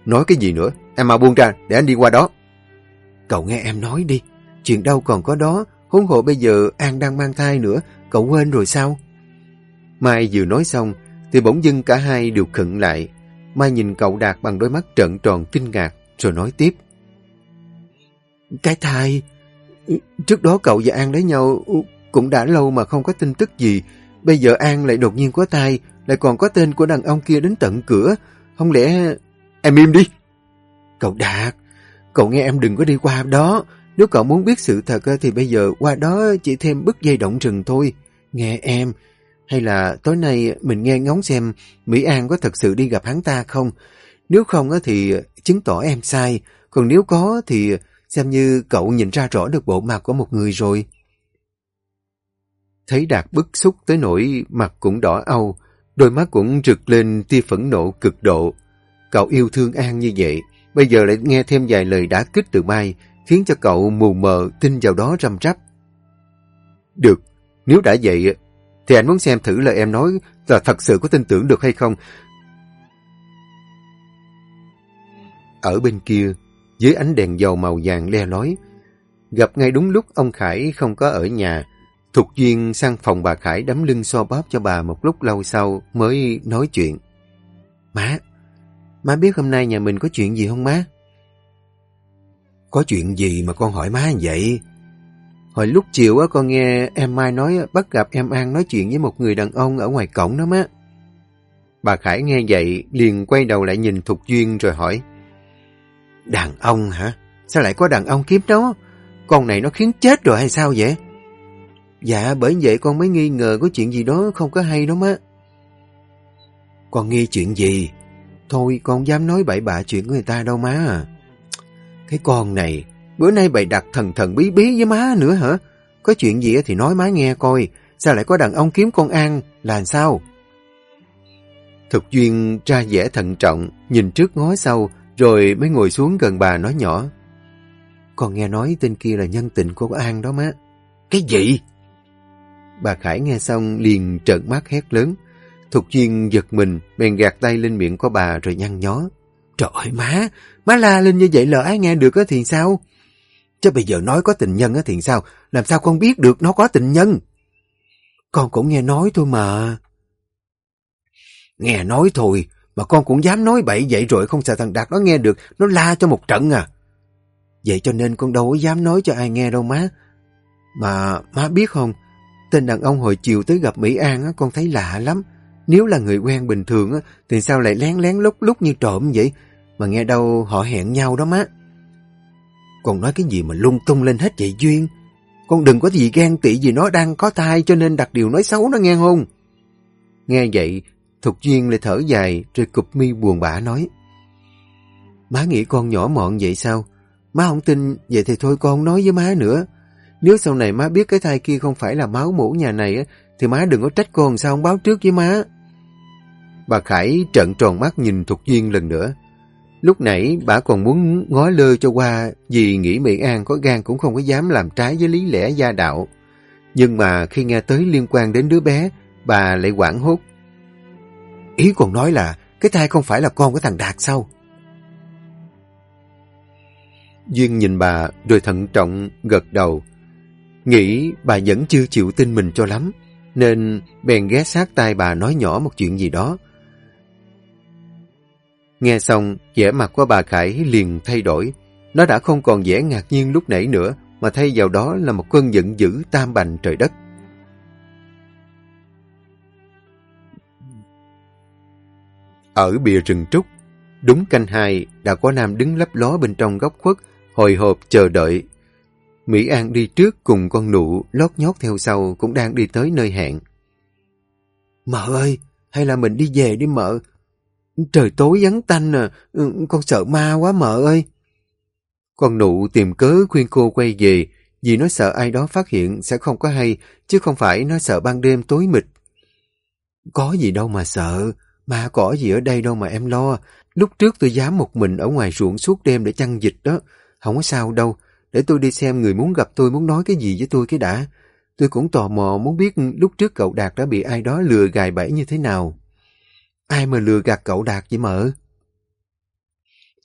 Nói cái gì nữa? Em mau buông ra để anh đi qua đó. Cậu nghe em nói đi. Chuyện đâu còn có đó. Huống hộ bây giờ An đang mang thai nữa. Cậu quên rồi sao? Mai vừa nói xong thì bỗng dưng cả hai đều khựng lại. Mai nhìn cậu Đạt bằng đôi mắt trợn tròn kinh ngạc rồi nói tiếp. Cái thai... Trước đó cậu và An lấy nhau cũng đã lâu mà không có tin tức gì. Bây giờ An lại đột nhiên có thai, lại còn có tên của đàn ông kia đến tận cửa. Không lẽ... Em im đi! Cậu Đạt, cậu nghe em đừng có đi qua đó. Nếu cậu muốn biết sự thật thì bây giờ qua đó chỉ thêm bức dây động rừng thôi. Nghe em, hay là tối nay mình nghe ngóng xem Mỹ An có thật sự đi gặp hắn ta không? Nếu không thì chứng tỏ em sai, còn nếu có thì xem như cậu nhìn ra rõ được bộ mặt của một người rồi. Thấy Đạt bức xúc tới nỗi mặt cũng đỏ âu, đôi mắt cũng rực lên tia phẫn nộ cực độ. Cậu yêu thương An như vậy, bây giờ lại nghe thêm vài lời đã kích từ Mai, khiến cho cậu mù mờ tin vào đó răm rắp. Được, nếu đã vậy, thì anh muốn xem thử lời em nói là thật sự có tin tưởng được hay không. Ở bên kia, dưới ánh đèn dầu màu vàng le lói. Gặp ngay đúng lúc ông Khải không có ở nhà, Thục Duyên sang phòng bà Khải đấm lưng so bóp cho bà một lúc lâu sau mới nói chuyện. Má, má biết hôm nay nhà mình có chuyện gì không má? Có chuyện gì mà con hỏi má vậy? Hồi lúc chiều á con nghe em Mai nói bắt gặp em An nói chuyện với một người đàn ông ở ngoài cổng đó má. Bà Khải nghe vậy liền quay đầu lại nhìn Thục Duyên rồi hỏi. Đàn ông hả? Sao lại có đàn ông kiếm đó? Con này nó khiến chết rồi hay sao vậy? Dạ bởi vậy con mới nghi ngờ có chuyện gì đó không có hay đó má. Con nghi chuyện gì? Thôi con dám nói bậy bạ chuyện của người ta đâu má à. Cái con này, bữa nay bày đặt thần thần bí bí với má nữa hả? Có chuyện gì thì nói má nghe coi, sao lại có đàn ông kiếm con An, là sao? Thực Duyên ra vẻ thận trọng, nhìn trước ngó sau, rồi mới ngồi xuống gần bà nói nhỏ. Con nghe nói tên kia là nhân tình của An đó má. Cái gì? Bà Khải nghe xong liền trợn mắt hét lớn. Thục Duyên giật mình, bèn gạt tay lên miệng của bà rồi nhăn nhó. Trời ơi má, má la lên như vậy lỡ ai nghe được thì sao? Chứ bây giờ nói có tình nhân thì sao? Làm sao con biết được nó có tình nhân? Con cũng nghe nói thôi mà. Nghe nói thôi, mà con cũng dám nói bậy vậy rồi không sợ thằng Đạt nó nghe được, nó la cho một trận à. Vậy cho nên con đâu có dám nói cho ai nghe đâu má. Mà má biết không, tên đàn ông hồi chiều tới gặp Mỹ An á con thấy lạ lắm. Nếu là người quen bình thường á thì sao lại lén lén lúc lúc như trộm vậy? Mà nghe đâu họ hẹn nhau đó má. Con nói cái gì mà lung tung lên hết vậy Duyên? Con đừng có gì ghen tị gì nó đang có thai cho nên đặt điều nói xấu nó nghe không? Nghe vậy, Thục Duyên lại thở dài rồi cụp mi buồn bã nói. Má nghĩ con nhỏ mọn vậy sao? Má không tin, vậy thì thôi con nói với má nữa. Nếu sau này má biết cái thai kia không phải là máu mũ nhà này, thì má đừng có trách con sao không báo trước với má. Bà Khải trợn tròn mắt nhìn Thục Duyên lần nữa. Lúc nãy bà còn muốn ngó lơ cho qua vì nghĩ Mỹ An có gan cũng không có dám làm trái với lý lẽ gia đạo. Nhưng mà khi nghe tới liên quan đến đứa bé, bà lại quảng hốt. Ý còn nói là cái thai không phải là con của thằng Đạt sao? Duyên nhìn bà rồi thận trọng gật đầu. Nghĩ bà vẫn chưa chịu tin mình cho lắm, nên bèn ghé sát tai bà nói nhỏ một chuyện gì đó. Nghe xong, vẻ mặt của bà Khải liền thay đổi. Nó đã không còn vẻ ngạc nhiên lúc nãy nữa, mà thay vào đó là một cơn giận dữ tam bành trời đất. Ở bìa rừng trúc, đúng canh hai đã có Nam đứng lấp ló bên trong góc khuất, hồi hộp chờ đợi. Mỹ An đi trước cùng con nụ lót nhót theo sau cũng đang đi tới nơi hẹn. Mợ ơi, hay là mình đi về đi mợ, Trời tối vắng tanh à, ừ, con sợ ma quá mợ ơi. Con nụ tìm cớ khuyên cô quay về, vì nó sợ ai đó phát hiện sẽ không có hay, chứ không phải nó sợ ban đêm tối mịt. Có gì đâu mà sợ, ma cỏ gì ở đây đâu mà em lo. Lúc trước tôi dám một mình ở ngoài ruộng suốt đêm để chăn dịch đó. Không có sao đâu, để tôi đi xem người muốn gặp tôi muốn nói cái gì với tôi cái đã. Tôi cũng tò mò muốn biết lúc trước cậu Đạt đã bị ai đó lừa gài bẫy như thế nào. Ai mà lừa gạt cậu Đạt vậy mợ?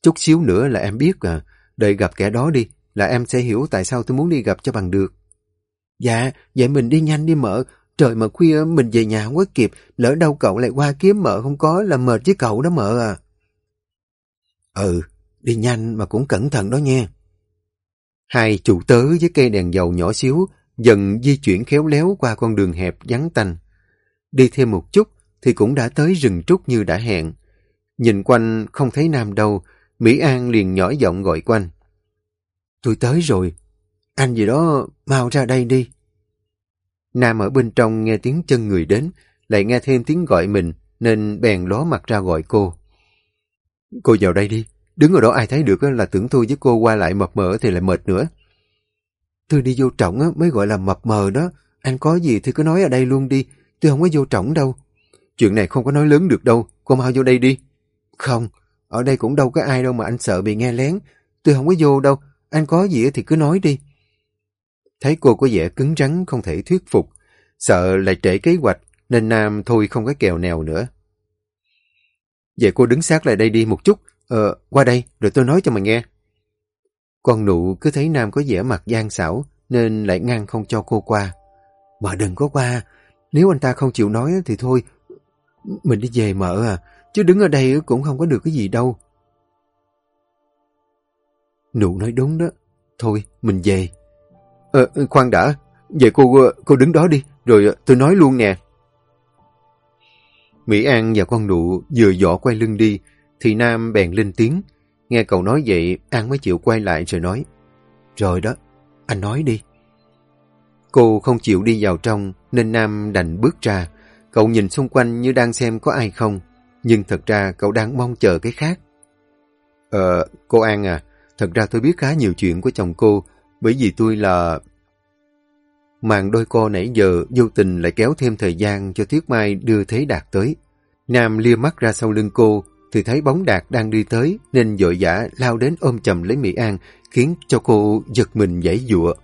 Chút xíu nữa là em biết à. Đợi gặp kẻ đó đi, là em sẽ hiểu tại sao tôi muốn đi gặp cho bằng được. Dạ, vậy mình đi nhanh đi mợ. Trời mà khuya mình về nhà không có kịp, lỡ đâu cậu lại qua kiếm mợ không có là mệt với cậu đó mợ à. Ừ, đi nhanh mà cũng cẩn thận đó nha. Hai chủ tớ với cây đèn dầu nhỏ xíu dần di chuyển khéo léo qua con đường hẹp vắng tanh. Đi thêm một chút thì cũng đã tới rừng trúc như đã hẹn. Nhìn quanh không thấy Nam đâu, Mỹ An liền nhỏ giọng gọi quanh. Tôi tới rồi, anh gì đó mau ra đây đi. Nam ở bên trong nghe tiếng chân người đến, lại nghe thêm tiếng gọi mình, nên bèn ló mặt ra gọi cô. Cô vào đây đi, đứng ở đó ai thấy được là tưởng tôi với cô qua lại mập mờ thì lại mệt nữa. Tôi đi vô trọng mới gọi là mập mờ đó, anh có gì thì cứ nói ở đây luôn đi, tôi không có vô trọng đâu. Chuyện này không có nói lớn được đâu, cô mau vô đây đi. Không, ở đây cũng đâu có ai đâu mà anh sợ bị nghe lén. Tôi không có vô đâu, anh có gì thì cứ nói đi. Thấy cô có vẻ cứng rắn không thể thuyết phục, sợ lại trễ kế hoạch nên Nam thôi không có kèo nào nữa. Vậy cô đứng sát lại đây đi một chút, ờ, qua đây rồi tôi nói cho mày nghe. Con nụ cứ thấy Nam có vẻ mặt gian xảo nên lại ngăn không cho cô qua. Mà đừng có qua, nếu anh ta không chịu nói thì thôi, mình đi về mợ à, ờ, chứ đứng ở đây cũng không có được cái gì đâu. Nụ nói đúng đó, thôi mình về. Ờ, khoan đã, vậy cô cô đứng đó đi, rồi tôi nói luôn nè. Mỹ An và con nụ vừa dọ quay lưng đi, thì Nam bèn lên tiếng. Nghe cậu nói vậy, An mới chịu quay lại rồi nói. Rồi đó, anh nói đi. Cô không chịu đi vào trong, nên Nam đành bước ra. Cậu nhìn xung quanh như đang xem có ai không, nhưng thật ra cậu đang mong chờ cái khác. Ờ, cô An à, thật ra tôi biết khá nhiều chuyện của chồng cô, bởi vì tôi là... Màn đôi co nãy giờ vô tình lại kéo thêm thời gian cho Tuyết Mai đưa Thế Đạt tới. Nam lia mắt ra sau lưng cô, thì thấy bóng Đạt đang đi tới nên dội dã lao đến ôm chầm lấy Mỹ An, khiến cho cô giật mình dãy dụa.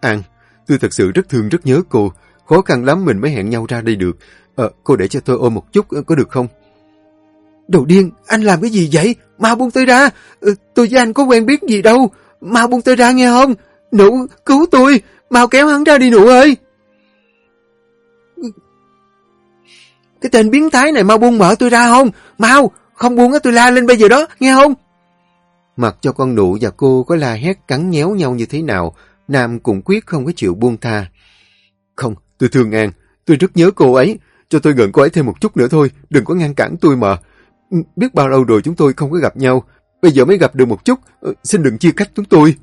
An, tôi thật sự rất thương rất nhớ cô, khó khăn lắm mình mới hẹn nhau ra đây được. À, cô để cho tôi ôm một chút có được không? Đồ điên, anh làm cái gì vậy? Mau buông tôi ra, ừ, tôi với anh có quen biết gì đâu. Mau buông tôi ra nghe không? Nụ, cứu tôi, mau kéo hắn ra đi nụ ơi. Cái tên biến thái này mau buông mở tôi ra không? Mau, không buông tôi la lên bây giờ đó, nghe không? Mặc cho con nụ và cô có la hét cắn nhéo nhau như thế nào, Nam cũng quyết không có chịu buông tha. Không, tôi thương An, tôi rất nhớ cô ấy, cho tôi gần cô ấy thêm một chút nữa thôi, đừng có ngăn cản tôi mà. Biết bao lâu rồi chúng tôi không có gặp nhau, bây giờ mới gặp được một chút, ờ, xin đừng chia cách chúng tôi.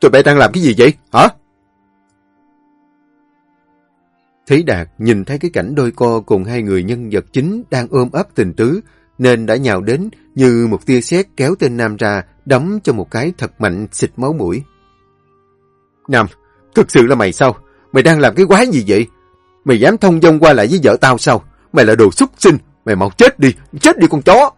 Tụi bay đang làm cái gì vậy, hả? Thấy Đạt nhìn thấy cái cảnh đôi co cùng hai người nhân vật chính đang ôm ấp tình tứ, nên đã nhào đến như một tia sét kéo tên Nam ra, đấm cho một cái thật mạnh xịt máu mũi. Nam, thực sự là mày sao? Mày đang làm cái quái gì vậy? Mày dám thông dông qua lại với vợ tao sao? Mày là đồ xúc sinh, mày mau chết đi, chết đi con chó!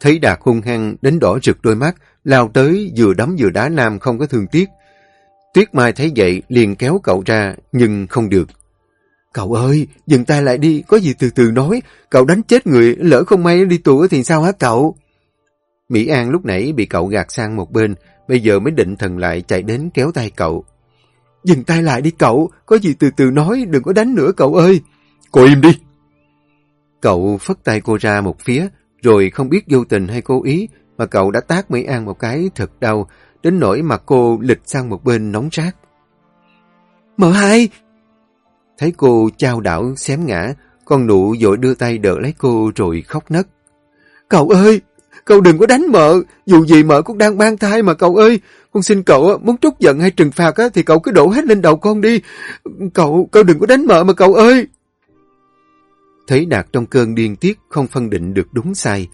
Thấy Đạt hung hăng đến đỏ rực đôi mắt, lao tới vừa đấm vừa đá Nam không có thương tiếc. Tuyết Mai thấy vậy liền kéo cậu ra, nhưng không được. Cậu ơi, dừng tay lại đi, có gì từ từ nói. Cậu đánh chết người, lỡ không may đi tù thì sao hả cậu? Mỹ An lúc nãy bị cậu gạt sang một bên, bây giờ mới định thần lại chạy đến kéo tay cậu. Dừng tay lại đi cậu, có gì từ từ nói, đừng có đánh nữa cậu ơi. Cô im đi. Cậu phất tay cô ra một phía, rồi không biết vô tình hay cố ý, mà cậu đã tác Mỹ An một cái thật đau, đến nỗi mặt cô lịch sang một bên nóng rát. Mợ hai, Thấy cô trao đảo xém ngã, con nụ vội đưa tay đỡ lấy cô rồi khóc nấc. Cậu ơi, cậu đừng có đánh mợ, dù gì mợ cũng đang mang thai mà cậu ơi. Con xin cậu muốn trút giận hay trừng phạt thì cậu cứ đổ hết lên đầu con đi. Cậu, cậu đừng có đánh mợ mà cậu ơi. Thấy Đạt trong cơn điên tiết không phân định được đúng sai,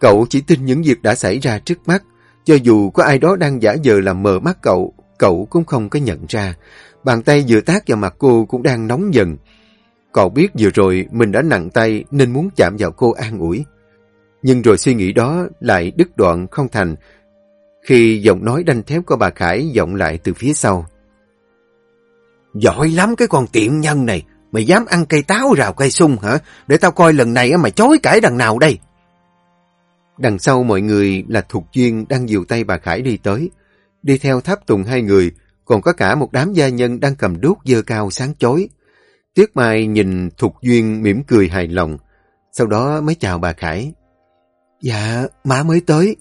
cậu chỉ tin những việc đã xảy ra trước mắt. Cho dù có ai đó đang giả vờ làm mờ mắt cậu, cậu cũng không có nhận ra. Bàn tay vừa tác vào mặt cô cũng đang nóng dần. Cậu biết vừa rồi mình đã nặng tay nên muốn chạm vào cô an ủi. Nhưng rồi suy nghĩ đó lại đứt đoạn không thành. Khi giọng nói đanh thép của bà Khải vọng lại từ phía sau. Giỏi lắm cái con tiện nhân này. Mày dám ăn cây táo rào cây sung hả? Để tao coi lần này mày chối cãi đằng nào đây? Đằng sau mọi người là Thục Duyên đang dìu tay bà Khải đi tới. Đi theo tháp tùng hai người, còn có cả một đám gia nhân đang cầm đuốc dơ cao sáng chói. Tuyết Mai nhìn Thục Duyên mỉm cười hài lòng, sau đó mới chào bà Khải. Dạ, má mới tới.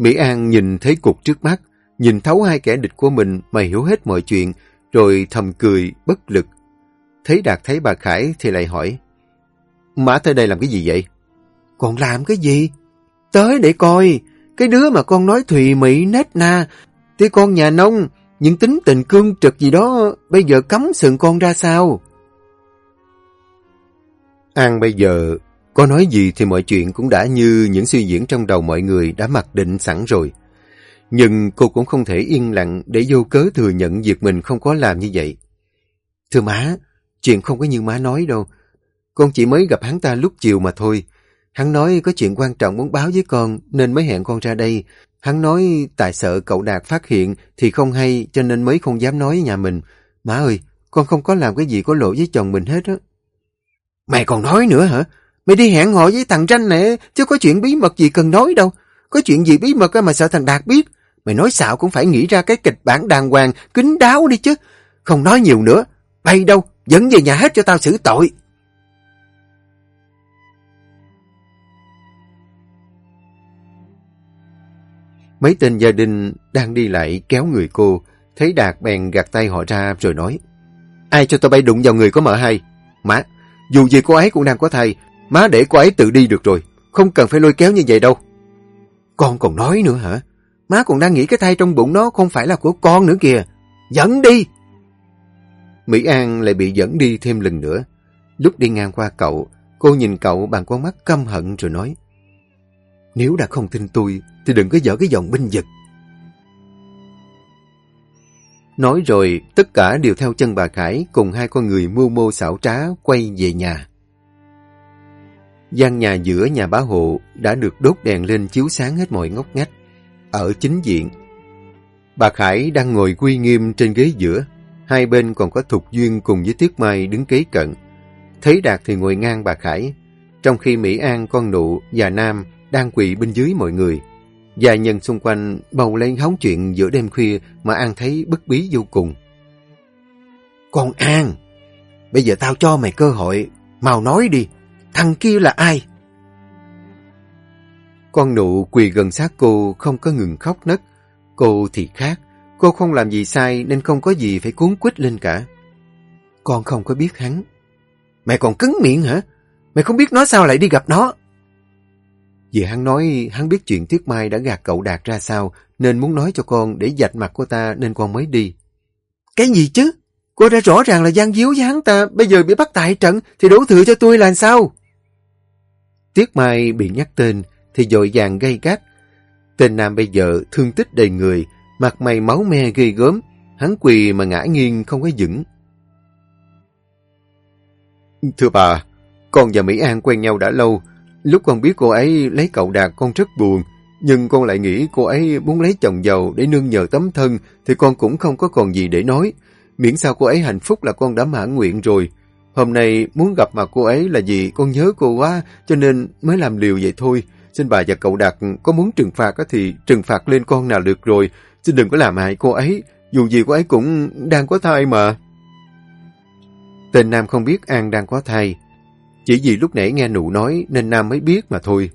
Mỹ An nhìn thấy cục trước mắt, nhìn thấu hai kẻ địch của mình mà hiểu hết mọi chuyện, rồi thầm cười, bất lực. Thấy Đạt thấy bà Khải thì lại hỏi, "Mã tới đây làm cái gì vậy? Còn làm cái gì? Tới để coi, cái đứa mà con nói thùy mị nết na, Tí con nhà nông, những tính tình cương trực gì đó, bây giờ cấm sừng con ra sao? An bây giờ, có nói gì thì mọi chuyện cũng đã như những suy diễn trong đầu mọi người đã mặc định sẵn rồi. Nhưng cô cũng không thể yên lặng để vô cớ thừa nhận việc mình không có làm như vậy. Thưa má, chuyện không có như má nói đâu. Con chỉ mới gặp hắn ta lúc chiều mà thôi. Hắn nói có chuyện quan trọng muốn báo với con nên mới hẹn con ra đây. Hắn nói tại sợ cậu Đạt phát hiện thì không hay cho nên mới không dám nói nhà mình. Má ơi, con không có làm cái gì có lỗi với chồng mình hết á. Mày còn nói nữa hả? Mày đi hẹn hò với thằng Tranh nè chứ có chuyện bí mật gì cần nói đâu. Có chuyện gì bí mật mà sợ thằng Đạt biết. Mày nói xạo cũng phải nghĩ ra cái kịch bản đàng hoàng, kín đáo đi chứ. Không nói nhiều nữa. Bay đâu, dẫn về nhà hết cho tao xử tội. Mấy tên gia đình đang đi lại kéo người cô, thấy Đạt bèn gạt tay họ ra rồi nói Ai cho tao bay đụng vào người có mở hay? Má, dù gì cô ấy cũng đang có thai, má để cô ấy tự đi được rồi, không cần phải lôi kéo như vậy đâu. Con còn nói nữa hả? Má còn đang nghĩ cái thai trong bụng nó không phải là của con nữa kìa. Dẫn đi! Mỹ An lại bị dẫn đi thêm lần nữa. Lúc đi ngang qua cậu, cô nhìn cậu bằng con mắt căm hận rồi nói Nếu đã không tin tôi, thì đừng có dở cái giọng binh giật. Nói rồi, tất cả đều theo chân bà Khải cùng hai con người mưu mô xảo trá quay về nhà gian nhà giữa nhà bá hộ đã được đốt đèn lên chiếu sáng hết mọi ngóc ngách. Ở chính diện, bà Khải đang ngồi quy nghiêm trên ghế giữa. Hai bên còn có Thục Duyên cùng với Tiết Mai đứng kế cận. Thấy Đạt thì ngồi ngang bà Khải, trong khi Mỹ An, con nụ và Nam đang quỳ bên dưới mọi người. Gia nhân xung quanh bầu lên hóng chuyện giữa đêm khuya mà An thấy bất bí vô cùng. Con An, bây giờ tao cho mày cơ hội, mau nói đi, thằng kia là ai? Con nụ quỳ gần sát cô không có ngừng khóc nấc. Cô thì khác, cô không làm gì sai nên không có gì phải cuốn quýt lên cả. Con không có biết hắn. Mày còn cứng miệng hả? Mày không biết nói sao lại đi gặp nó. Vì hắn nói hắn biết chuyện Tiết Mai đã gạt cậu Đạt ra sao, nên muốn nói cho con để dạch mặt cô ta nên con mới đi. Cái gì chứ? Cô đã rõ ràng là gian díu với hắn ta, bây giờ bị bắt tại trận thì đổ thừa cho tôi là sao? Tiết Mai bị nhắc tên thì dội vàng gây gắt. Tên Nam bây giờ thương tích đầy người, mặt mày máu me ghê gớm, hắn quỳ mà ngã nghiêng không có vững. Thưa bà, con và Mỹ An quen nhau đã lâu, Lúc con biết cô ấy lấy cậu Đạt con rất buồn, nhưng con lại nghĩ cô ấy muốn lấy chồng giàu để nương nhờ tấm thân thì con cũng không có còn gì để nói. Miễn sao cô ấy hạnh phúc là con đã mãn nguyện rồi. Hôm nay muốn gặp mặt cô ấy là vì con nhớ cô quá cho nên mới làm liều vậy thôi. Xin bà và cậu Đạt có muốn trừng phạt thì trừng phạt lên con nào được rồi. Xin đừng có làm hại cô ấy. Dù gì cô ấy cũng đang có thai mà. Tên Nam không biết An đang có thai. Chỉ vì lúc nãy nghe nụ nói nên Nam mới biết mà thôi.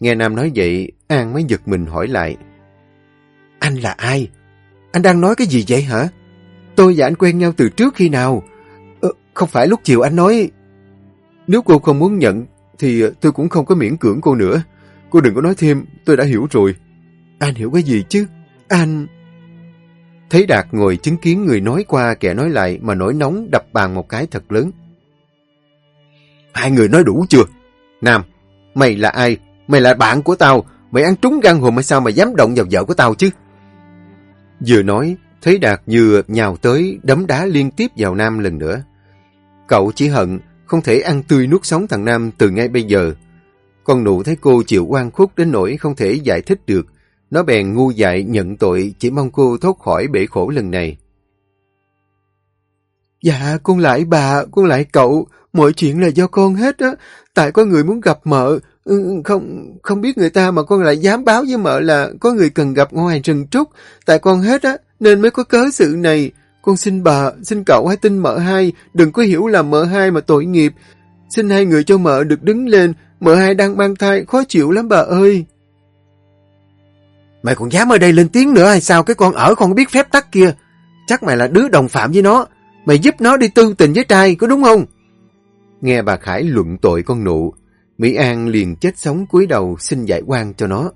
Nghe Nam nói vậy, An mới giật mình hỏi lại. Anh là ai? Anh đang nói cái gì vậy hả? Tôi và anh quen nhau từ trước khi nào? Không phải lúc chiều anh nói... Nếu cô không muốn nhận, thì tôi cũng không có miễn cưỡng cô nữa. Cô đừng có nói thêm, tôi đã hiểu rồi. Anh hiểu cái gì chứ? Anh... Thấy Đạt ngồi chứng kiến người nói qua kẻ nói lại mà nổi nóng đập bàn một cái thật lớn. Hai người nói đủ chưa? Nam, mày là ai? Mày là bạn của tao. Mày ăn trúng gan hùm hay sao mà dám động vào vợ của tao chứ? Vừa nói, thấy Đạt vừa nhào tới đấm đá liên tiếp vào Nam lần nữa. Cậu chỉ hận không thể ăn tươi nuốt sống thằng Nam từ ngay bây giờ. Con nụ thấy cô chịu oan khuất đến nỗi không thể giải thích được. Nó bèn ngu dại nhận tội chỉ mong cô thoát khỏi bể khổ lần này. Dạ, con lại bà, con lại cậu. Mọi chuyện là do con hết á. Tại có người muốn gặp mợ. Ừ, không không biết người ta mà con lại dám báo với mợ là có người cần gặp ngoài rừng trúc. Tại con hết á, nên mới có cớ sự này. Con xin bà, xin cậu hãy tin mợ hai, đừng có hiểu là mợ hai mà tội nghiệp. Xin hai người cho mợ được đứng lên, mợ hai đang mang thai, khó chịu lắm bà ơi. Mày còn dám ở đây lên tiếng nữa hay sao cái con ở không biết phép tắc kia? Chắc mày là đứa đồng phạm với nó. Mày giúp nó đi tư tình với trai, có đúng không? Nghe bà Khải luận tội con nụ, Mỹ An liền chết sống cúi đầu xin giải quan cho nó.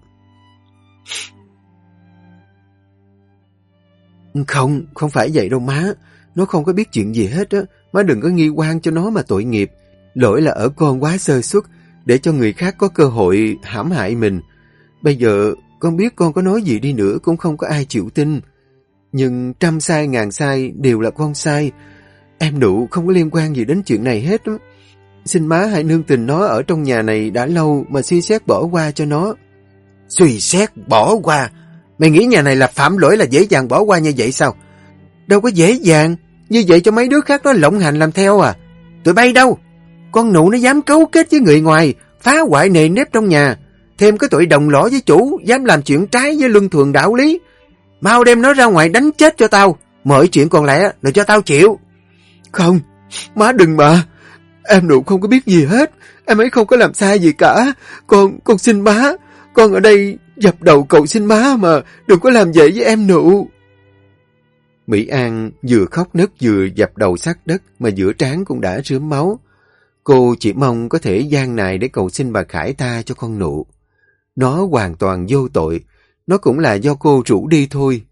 Không, không phải vậy đâu má. Nó không có biết chuyện gì hết á. Má đừng có nghi quan cho nó mà tội nghiệp. Lỗi là ở con quá sơ suất để cho người khác có cơ hội hãm hại mình. Bây giờ con biết con có nói gì đi nữa cũng không có ai chịu tin. Nhưng trăm sai ngàn sai đều là con sai. Em nụ không có liên quan gì đến chuyện này hết. Xin má hãy nương tình nó ở trong nhà này đã lâu mà suy xét bỏ qua cho nó. Suy xét bỏ qua? Mày nghĩ nhà này là phạm lỗi là dễ dàng bỏ qua như vậy sao? Đâu có dễ dàng. Như vậy cho mấy đứa khác nó lộng hành làm theo à? Tụi bay đâu? con nụ nó dám cấu kết với người ngoài, phá hoại nề nếp trong nhà. Thêm cái tội đồng lõa với chủ, dám làm chuyện trái với luân thường đạo lý. Mau đem nó ra ngoài đánh chết cho tao. Mọi chuyện còn lại là cho tao chịu. Không, má đừng mà. Em nụ không có biết gì hết. Em ấy không có làm sai gì cả. Con, con xin má. Con ở đây dập đầu cậu xin má mà. Đừng có làm vậy với em nụ. Mỹ An vừa khóc nấc vừa dập đầu sát đất mà giữa trán cũng đã rướm máu. Cô chỉ mong có thể gian nài để cầu xin bà Khải tha cho con nụ. Nó hoàn toàn vô tội. Nó cũng là do cô rủ đi thôi.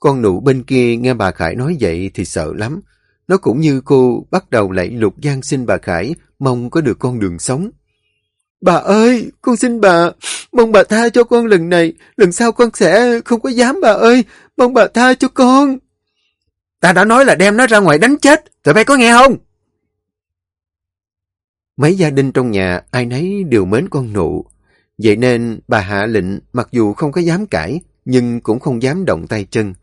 Con nụ bên kia nghe bà Khải nói vậy thì sợ lắm. Nó cũng như cô bắt đầu lại lục gian xin bà Khải, mong có được con đường sống. Bà ơi, con xin bà, mong bà tha cho con lần này, lần sau con sẽ không có dám bà ơi, mong bà tha cho con. Ta đã nói là đem nó ra ngoài đánh chết, tụi bay có nghe không? Mấy gia đình trong nhà ai nấy đều mến con nụ. Vậy nên bà hạ lệnh mặc dù không có dám cãi, nhưng cũng không dám động tay chân.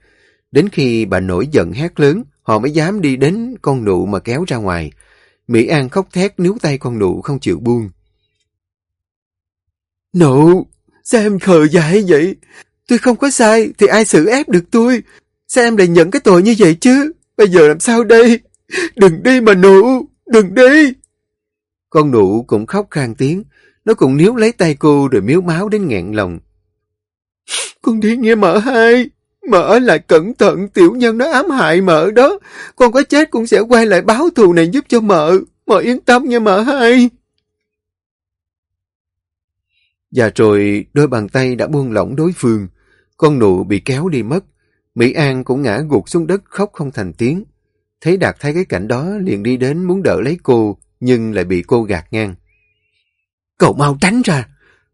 Đến khi bà nổi giận hét lớn, họ mới dám đi đến con nụ mà kéo ra ngoài. Mỹ An khóc thét níu tay con nụ không chịu buông. Nụ, sao em khờ dại vậy? Tôi không có sai thì ai xử ép được tôi? Sao em lại nhận cái tội như vậy chứ? Bây giờ làm sao đây? Đừng đi mà nụ, đừng đi! Con nụ cũng khóc khang tiếng. Nó cũng níu lấy tay cô rồi miếu máu đến nghẹn lòng. Con đi nghe mợ hai. Mợ lại cẩn thận tiểu nhân nó ám hại mợ đó. Con có chết cũng sẽ quay lại báo thù này giúp cho mợ. Mợ yên tâm nha mợ hai. Và rồi đôi bàn tay đã buông lỏng đối phương. Con nụ bị kéo đi mất. Mỹ An cũng ngã gục xuống đất khóc không thành tiếng. Thấy Đạt thấy cái cảnh đó liền đi đến muốn đỡ lấy cô, nhưng lại bị cô gạt ngang. Cậu mau tránh ra.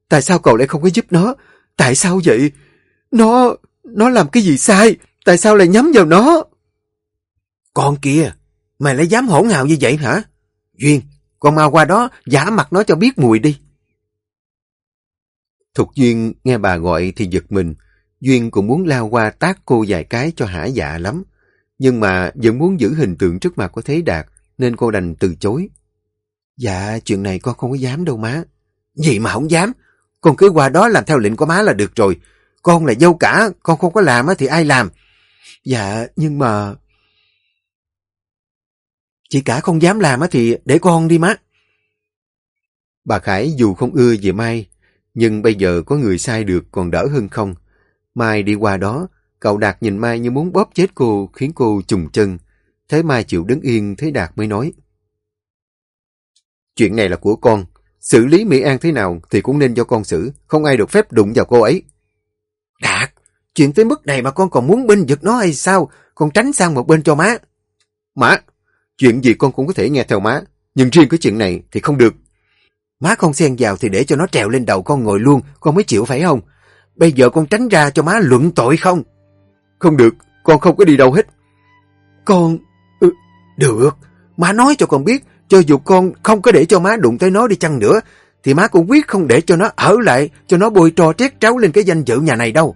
Tại sao cậu lại không có giúp nó? Tại sao vậy? Nó... nó làm cái gì sai? Tại sao lại nhắm vào nó? Con kia, mày lại dám hỗn hào như vậy hả? Duyên, con mau qua đó giả mặt nó cho biết mùi đi. Thục Duyên nghe bà gọi thì giật mình. Duyên cũng muốn lao qua tác cô vài cái cho hả dạ lắm. Nhưng mà vẫn muốn giữ hình tượng trước mặt của Thế Đạt, nên cô đành từ chối. Dạ, chuyện này con không có dám đâu má. Gì mà không dám? Con cứ qua đó làm theo lệnh của má là được rồi. Con là dâu cả, con không có làm thì ai làm? Dạ, nhưng mà... Chị cả không dám làm thì để con đi má. Bà Khải dù không ưa về Mai, nhưng bây giờ có người sai được còn đỡ hơn không. Mai đi qua đó, cậu Đạt nhìn Mai như muốn bóp chết cô khiến cô trùng chân. Thế Mai chịu đứng yên, thấy Đạt mới nói. Chuyện này là của con. Xử lý Mỹ An thế nào thì cũng nên do con xử. Không ai được phép đụng vào cô ấy. Đạt, chuyện tới mức này mà con còn muốn binh giật nó hay sao? Con tránh sang một bên cho má. Má, chuyện gì con cũng có thể nghe theo má. Nhưng riêng cái chuyện này thì không được. Má con xen vào thì để cho nó trèo lên đầu con ngồi luôn, con mới chịu phải không? Bây giờ con tránh ra cho má luận tội không? Không được, con không có đi đâu hết. Con... Ừ, được, má nói cho con biết, cho dù con không có để cho má đụng tới nó đi chăng nữa, thì má cũng quyết không để cho nó ở lại, cho nó bôi trò trét tráo lên cái danh dự nhà này đâu.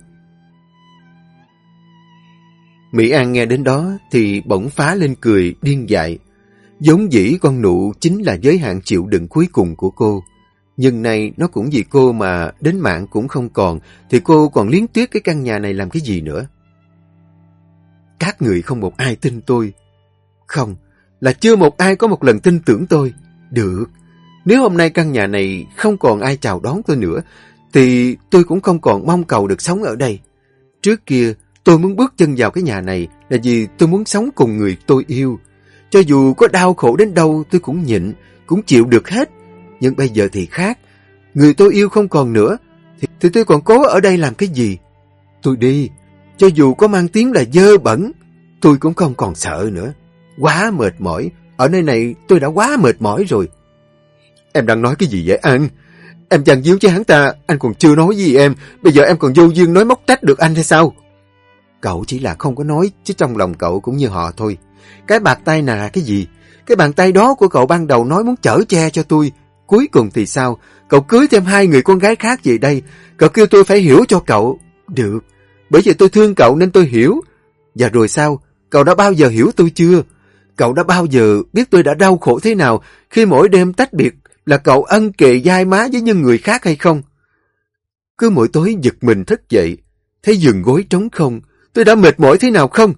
Mỹ An nghe đến đó thì bỗng phá lên cười điên dại. Giống dĩ con nụ chính là giới hạn chịu đựng cuối cùng của cô. Nhưng nay nó cũng vì cô mà đến mạng cũng không còn, thì cô còn liến tuyết cái căn nhà này làm cái gì nữa. Các người không một ai tin tôi. Không, là chưa một ai có một lần tin tưởng tôi. Được, nếu hôm nay căn nhà này không còn ai chào đón tôi nữa, thì tôi cũng không còn mong cầu được sống ở đây. Trước kia, tôi muốn bước chân vào cái nhà này là vì tôi muốn sống cùng người tôi yêu. Cho dù có đau khổ đến đâu tôi cũng nhịn, cũng chịu được hết. Nhưng bây giờ thì khác. Người tôi yêu không còn nữa, thì, thì tôi còn cố ở đây làm cái gì? Tôi đi, cho dù có mang tiếng là dơ bẩn, tôi cũng không còn sợ nữa. Quá mệt mỏi, ở nơi này tôi đã quá mệt mỏi rồi. Em đang nói cái gì vậy anh? Em chàng díu với hắn ta, anh còn chưa nói gì em, bây giờ em còn vô duyên nói móc tách được anh hay sao? Cậu chỉ là không có nói, chứ trong lòng cậu cũng như họ thôi. Cái bạc tay là cái gì? Cái bàn tay đó của cậu ban đầu nói muốn chở che cho tôi. Cuối cùng thì sao? Cậu cưới thêm hai người con gái khác về đây. Cậu kêu tôi phải hiểu cho cậu. Được, bởi vì tôi thương cậu nên tôi hiểu. Và rồi sao? Cậu đã bao giờ hiểu tôi chưa? Cậu đã bao giờ biết tôi đã đau khổ thế nào khi mỗi đêm tách biệt là cậu ân kề dai má với những người khác hay không? Cứ mỗi tối giật mình thức dậy, thấy giường gối trống không, tôi đã mệt mỏi thế nào không?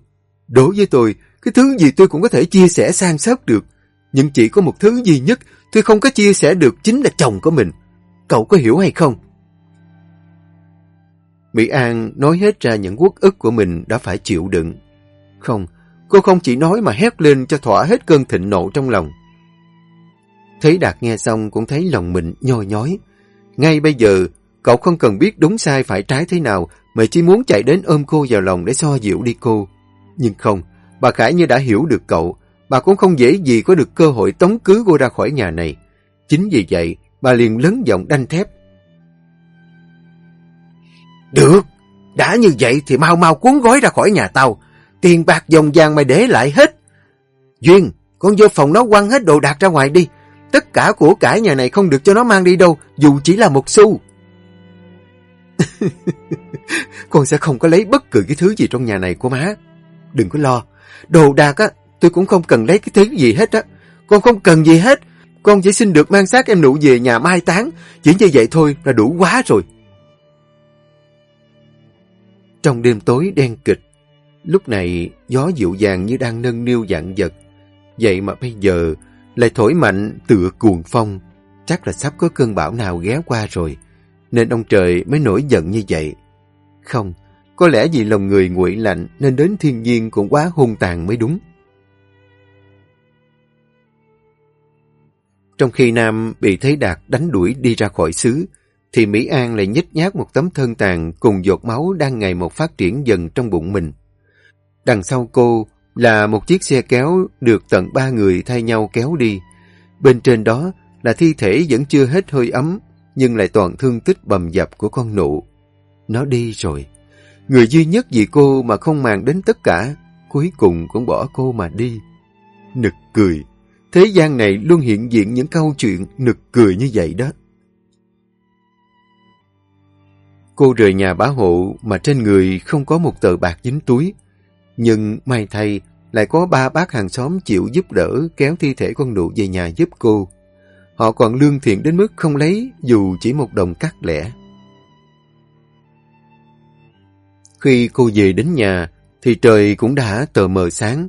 Đối với tôi, cái thứ gì tôi cũng có thể chia sẻ sang sớt được. Nhưng chỉ có một thứ duy nhất tôi không có chia sẻ được chính là chồng của mình. Cậu có hiểu hay không? Mỹ An nói hết ra những quốc ức của mình đã phải chịu đựng. Không, cô không chỉ nói mà hét lên cho thỏa hết cơn thịnh nộ trong lòng. Thấy Đạt nghe xong cũng thấy lòng mình nhoi nhói. Ngay bây giờ, cậu không cần biết đúng sai phải trái thế nào mà chỉ muốn chạy đến ôm cô vào lòng để so dịu đi cô. Nhưng không, bà Khải như đã hiểu được cậu, bà cũng không dễ gì có được cơ hội tống cứ cô ra khỏi nhà này. Chính vì vậy, bà liền lớn giọng đanh thép. Được, đã như vậy thì mau mau cuốn gói ra khỏi nhà tao. Tiền bạc dòng vàng mày để lại hết. Duyên, con vô phòng nó quăng hết đồ đạc ra ngoài đi. Tất cả của cải nhà này không được cho nó mang đi đâu, dù chỉ là một xu. *laughs* con sẽ không có lấy bất cứ cái thứ gì trong nhà này của má. Đừng có lo. Đồ đạc á, tôi cũng không cần lấy cái thứ gì hết á. Con không cần gì hết. Con chỉ xin được mang xác em nụ về nhà mai táng. Chỉ như vậy thôi là đủ quá rồi. Trong đêm tối đen kịch, lúc này gió dịu dàng như đang nâng niu dạng vật. Vậy mà bây giờ lại thổi mạnh tựa cuồng phong. Chắc là sắp có cơn bão nào ghé qua rồi, nên ông trời mới nổi giận như vậy. Không, có lẽ vì lòng người nguội lạnh nên đến thiên nhiên cũng quá hung tàn mới đúng. Trong khi Nam bị Thế Đạt đánh đuổi đi ra khỏi xứ, thì Mỹ An lại nhích nhát một tấm thân tàn cùng giọt máu đang ngày một phát triển dần trong bụng mình. Đằng sau cô là một chiếc xe kéo được tận ba người thay nhau kéo đi. Bên trên đó là thi thể vẫn chưa hết hơi ấm, nhưng lại toàn thương tích bầm dập của con nụ. Nó đi rồi. Người duy nhất vì cô mà không màng đến tất cả, cuối cùng cũng bỏ cô mà đi. Nực cười. Thế gian này luôn hiện diện những câu chuyện nực cười như vậy đó. Cô rời nhà bá hộ mà trên người không có một tờ bạc dính túi. Nhưng may thay lại có ba bác hàng xóm chịu giúp đỡ kéo thi thể con nụ về nhà giúp cô. Họ còn lương thiện đến mức không lấy dù chỉ một đồng cắt lẻ. Khi cô về đến nhà thì trời cũng đã tờ mờ sáng.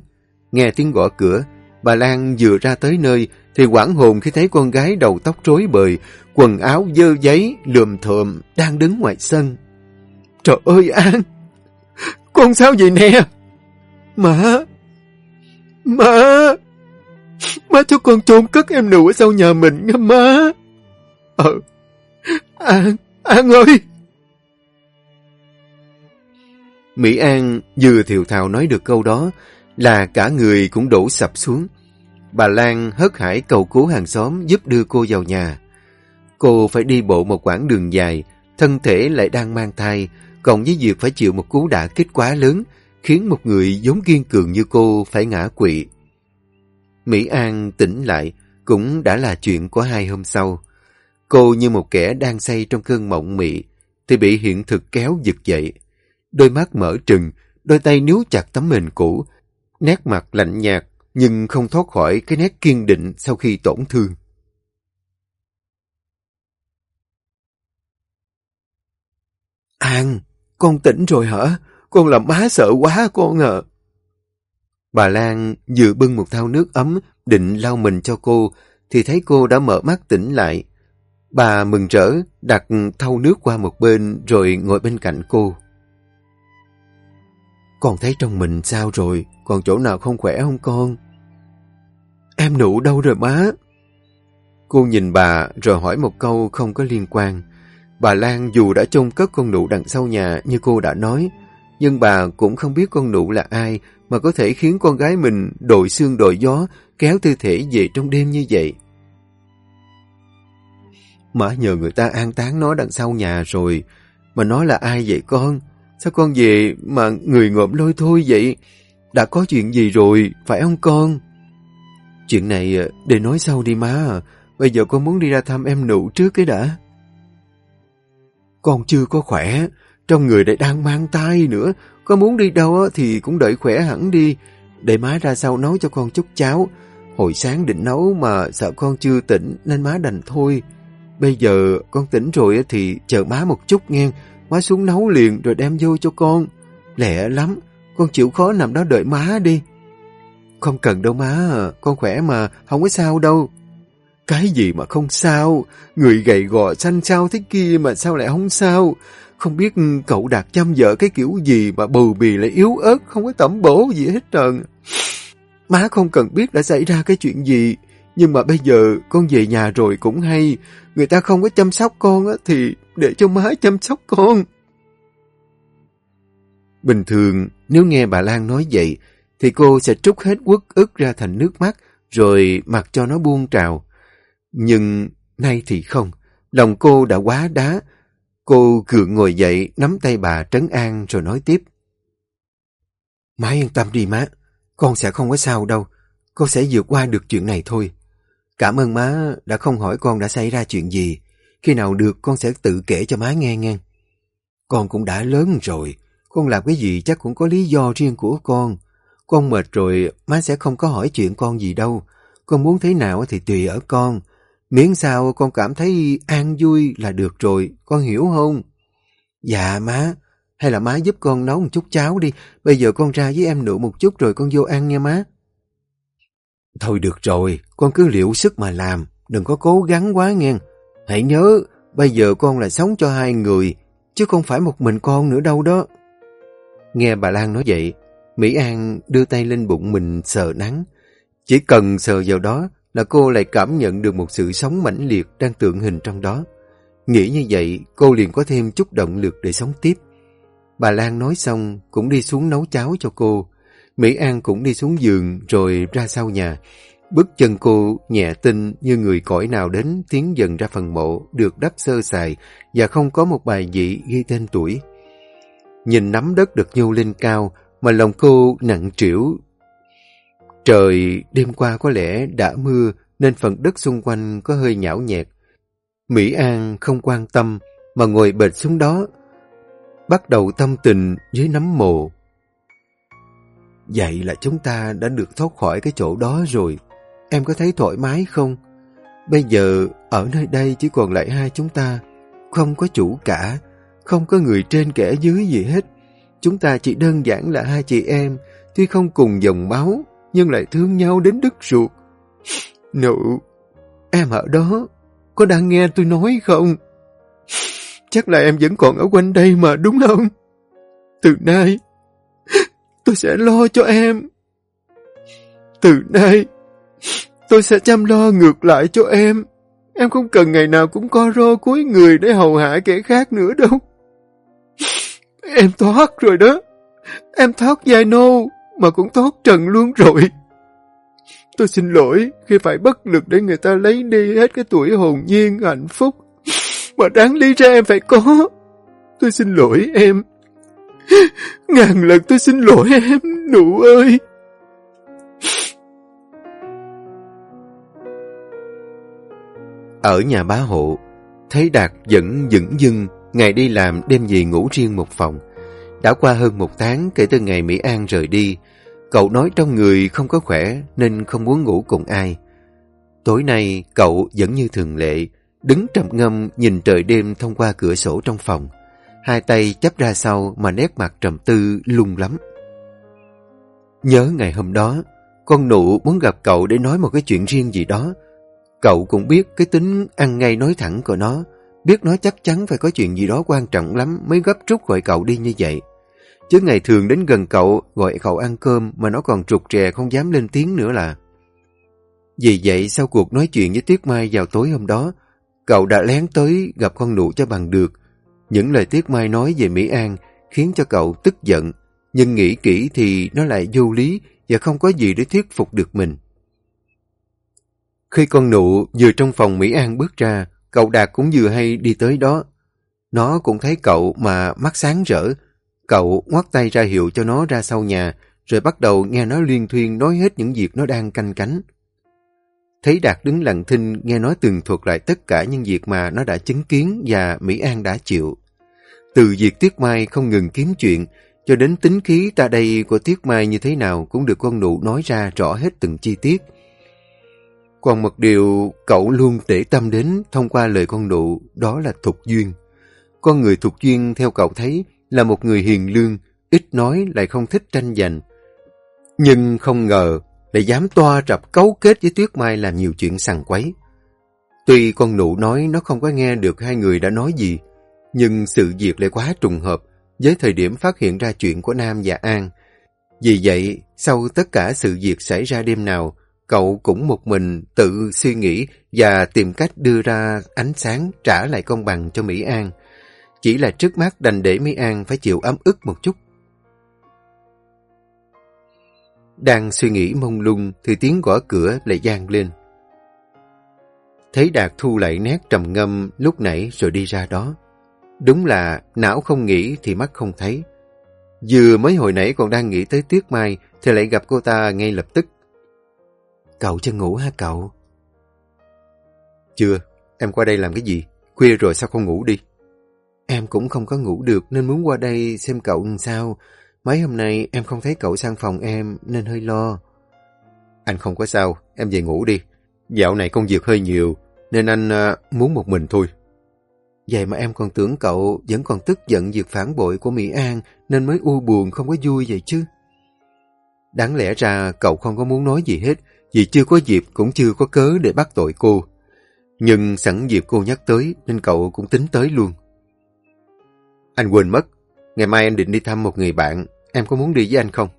Nghe tiếng gõ cửa, bà Lan vừa ra tới nơi thì quảng hồn khi thấy con gái đầu tóc rối bời, quần áo dơ giấy, lườm thượm, đang đứng ngoài sân. Trời ơi An! Con sao vậy nè? Má! Má! Má cho con trốn cất em nụ ở sau nhà mình nha má! Ờ! An! An ơi! Mỹ An vừa thiều thào nói được câu đó là cả người cũng đổ sập xuống. Bà Lan hớt hải cầu cứu hàng xóm giúp đưa cô vào nhà. Cô phải đi bộ một quãng đường dài, thân thể lại đang mang thai, cộng với việc phải chịu một cú đả kích quá lớn, khiến một người giống kiên cường như cô phải ngã quỵ. Mỹ An tỉnh lại cũng đã là chuyện của hai hôm sau. Cô như một kẻ đang say trong cơn mộng mị, thì bị hiện thực kéo giật dậy. Đôi mắt mở trừng, đôi tay níu chặt tấm mền cũ, nét mặt lạnh nhạt nhưng không thoát khỏi cái nét kiên định sau khi tổn thương. An, con tỉnh rồi hả? Con làm má sợ quá con à. Bà Lan vừa bưng một thau nước ấm định lau mình cho cô thì thấy cô đã mở mắt tỉnh lại. Bà mừng rỡ đặt thau nước qua một bên rồi ngồi bên cạnh cô. Con thấy trong mình sao rồi? Còn chỗ nào không khỏe không con? Em nụ đâu rồi má? Cô nhìn bà rồi hỏi một câu không có liên quan. Bà Lan dù đã trông cất con nụ đằng sau nhà như cô đã nói, nhưng bà cũng không biết con nụ là ai mà có thể khiến con gái mình đội xương đội gió kéo tư thể về trong đêm như vậy. Má nhờ người ta an táng nó đằng sau nhà rồi, mà nó là ai vậy con? Sao con về mà người ngộm lôi thôi vậy? Đã có chuyện gì rồi, phải không con? Chuyện này à, để nói sau đi má Bây giờ con muốn đi ra thăm em nụ trước cái đã. Con chưa có khỏe, trong người lại đang mang tay nữa. Con muốn đi đâu thì cũng đợi khỏe hẳn đi. để má ra sau nấu cho con chút cháo. Hồi sáng định nấu mà sợ con chưa tỉnh nên má đành thôi. Bây giờ con tỉnh rồi thì chờ má một chút nghe. Má xuống nấu liền rồi đem vô cho con. Lẹ lắm, con chịu khó nằm đó đợi má đi. Không cần đâu má, con khỏe mà, không có sao đâu. Cái gì mà không sao, người gầy gò xanh sao thế kia mà sao lại không sao. Không biết cậu đạt chăm vợ cái kiểu gì mà bù bì lại yếu ớt, không có tẩm bổ gì hết trơn. Má không cần biết đã xảy ra cái chuyện gì, nhưng mà bây giờ con về nhà rồi cũng hay, người ta không có chăm sóc con thì để cho má chăm sóc con. Bình thường, nếu nghe bà Lan nói vậy, thì cô sẽ trút hết quất ức ra thành nước mắt, rồi mặc cho nó buông trào. Nhưng nay thì không, lòng cô đã quá đá. Cô gượng ngồi dậy, nắm tay bà trấn an rồi nói tiếp. Má yên tâm đi má, con sẽ không có sao đâu, con sẽ vượt qua được chuyện này thôi. Cảm ơn má đã không hỏi con đã xảy ra chuyện gì, khi nào được con sẽ tự kể cho má nghe nghe. Con cũng đã lớn rồi, con làm cái gì chắc cũng có lý do riêng của con. Con mệt rồi, má sẽ không có hỏi chuyện con gì đâu. Con muốn thế nào thì tùy ở con. Miễn sao con cảm thấy an vui là được rồi, con hiểu không? Dạ má, hay là má giúp con nấu một chút cháo đi. Bây giờ con ra với em nụ một chút rồi con vô ăn nha má. Thôi được rồi, con cứ liệu sức mà làm, đừng có cố gắng quá nghe. Hãy nhớ, bây giờ con là sống cho hai người, chứ không phải một mình con nữa đâu đó. Nghe bà Lan nói vậy, Mỹ An đưa tay lên bụng mình sờ nắng. Chỉ cần sờ vào đó là cô lại cảm nhận được một sự sống mãnh liệt đang tượng hình trong đó. Nghĩ như vậy, cô liền có thêm chút động lực để sống tiếp. Bà Lan nói xong, cũng đi xuống nấu cháo cho cô. Mỹ An cũng đi xuống giường rồi ra sau nhà. Bước chân cô nhẹ tinh như người cõi nào đến tiến dần ra phần mộ, được đắp sơ sài và không có một bài dị ghi tên tuổi. Nhìn nắm đất được nhô lên cao mà lòng cô nặng trĩu. Trời đêm qua có lẽ đã mưa nên phần đất xung quanh có hơi nhão nhẹt. Mỹ An không quan tâm mà ngồi bệt xuống đó, bắt đầu tâm tình dưới nấm mồ. Vậy là chúng ta đã được thoát khỏi cái chỗ đó rồi. Em có thấy thoải mái không? Bây giờ ở nơi đây chỉ còn lại hai chúng ta, không có chủ cả, không có người trên kẻ dưới gì hết. Chúng ta chỉ đơn giản là hai chị em, tuy không cùng dòng máu, nhưng lại thương nhau đến đứt ruột. *laughs* Nụ, em ở đó, có đang nghe tôi nói không? *laughs* Chắc là em vẫn còn ở quanh đây mà đúng không? Từ nay, tôi sẽ lo cho em. Từ nay, tôi sẽ chăm lo ngược lại cho em. Em không cần ngày nào cũng co ro cuối người để hầu hạ kẻ khác nữa đâu. Em thoát rồi đó. Em thoát dài nô, mà cũng thoát trần luôn rồi. Tôi xin lỗi khi phải bất lực để người ta lấy đi hết cái tuổi hồn nhiên, hạnh phúc. Mà đáng lý ra em phải có. Tôi xin lỗi em. Ngàn lần tôi xin lỗi em, nụ ơi. Ở nhà bá hộ, thấy Đạt vẫn dững dưng, ngày đi làm đêm về ngủ riêng một phòng. Đã qua hơn một tháng kể từ ngày Mỹ An rời đi, cậu nói trong người không có khỏe nên không muốn ngủ cùng ai. Tối nay cậu vẫn như thường lệ, đứng trầm ngâm nhìn trời đêm thông qua cửa sổ trong phòng. Hai tay chắp ra sau mà nét mặt trầm tư lung lắm. Nhớ ngày hôm đó, con nụ muốn gặp cậu để nói một cái chuyện riêng gì đó. Cậu cũng biết cái tính ăn ngay nói thẳng của nó, biết nó chắc chắn phải có chuyện gì đó quan trọng lắm mới gấp rút gọi cậu đi như vậy. Chứ ngày thường đến gần cậu, gọi cậu ăn cơm mà nó còn trục trè không dám lên tiếng nữa là. Vì vậy, sau cuộc nói chuyện với Tuyết Mai vào tối hôm đó, cậu đã lén tới gặp con nụ cho bằng được. Những lời tiếc Mai nói về Mỹ An khiến cho cậu tức giận, nhưng nghĩ kỹ thì nó lại vô lý và không có gì để thuyết phục được mình. Khi con nụ vừa trong phòng Mỹ An bước ra, cậu Đạt cũng vừa hay đi tới đó. Nó cũng thấy cậu mà mắt sáng rỡ, Cậu ngoắt tay ra hiệu cho nó ra sau nhà, rồi bắt đầu nghe nó liên thuyên nói hết những việc nó đang canh cánh. Thấy Đạt đứng lặng thinh nghe nói tường thuật lại tất cả những việc mà nó đã chứng kiến và Mỹ An đã chịu. Từ việc Tiết Mai không ngừng kiếm chuyện, Cho đến tính khí ta đây của Tiết Mai như thế nào cũng được con nụ nói ra rõ hết từng chi tiết. Còn một điều cậu luôn để tâm đến thông qua lời con nụ đó là Thục Duyên. Con người Thục Duyên theo cậu thấy là một người hiền lương, ít nói lại không thích tranh giành. Nhưng không ngờ lại dám toa rập cấu kết với Tuyết Mai làm nhiều chuyện sằng quấy. Tuy con nụ nói nó không có nghe được hai người đã nói gì, nhưng sự việc lại quá trùng hợp với thời điểm phát hiện ra chuyện của Nam và An. Vì vậy, sau tất cả sự việc xảy ra đêm nào, cậu cũng một mình tự suy nghĩ và tìm cách đưa ra ánh sáng trả lại công bằng cho Mỹ An. Chỉ là trước mắt đành để Mỹ An phải chịu ấm ức một chút. Đang suy nghĩ mông lung thì tiếng gõ cửa lại gian lên. Thấy Đạt thu lại nét trầm ngâm lúc nãy rồi đi ra đó. Đúng là não không nghĩ thì mắt không thấy. Vừa mới hồi nãy còn đang nghĩ tới Tuyết Mai thì lại gặp cô ta ngay lập tức. Cậu chưa ngủ hả cậu? Chưa, em qua đây làm cái gì? Khuya rồi sao không ngủ đi? Em cũng không có ngủ được nên muốn qua đây xem cậu làm sao. Mấy hôm nay em không thấy cậu sang phòng em nên hơi lo. Anh không có sao, em về ngủ đi. Dạo này công việc hơi nhiều nên anh uh, muốn một mình thôi. Vậy mà em còn tưởng cậu vẫn còn tức giận việc phản bội của Mỹ An nên mới u buồn không có vui vậy chứ. Đáng lẽ ra cậu không có muốn nói gì hết vì chưa có dịp cũng chưa có cớ để bắt tội cô. Nhưng sẵn dịp cô nhắc tới nên cậu cũng tính tới luôn. Anh quên mất, ngày mai anh định đi thăm một người bạn, em có muốn đi với anh không?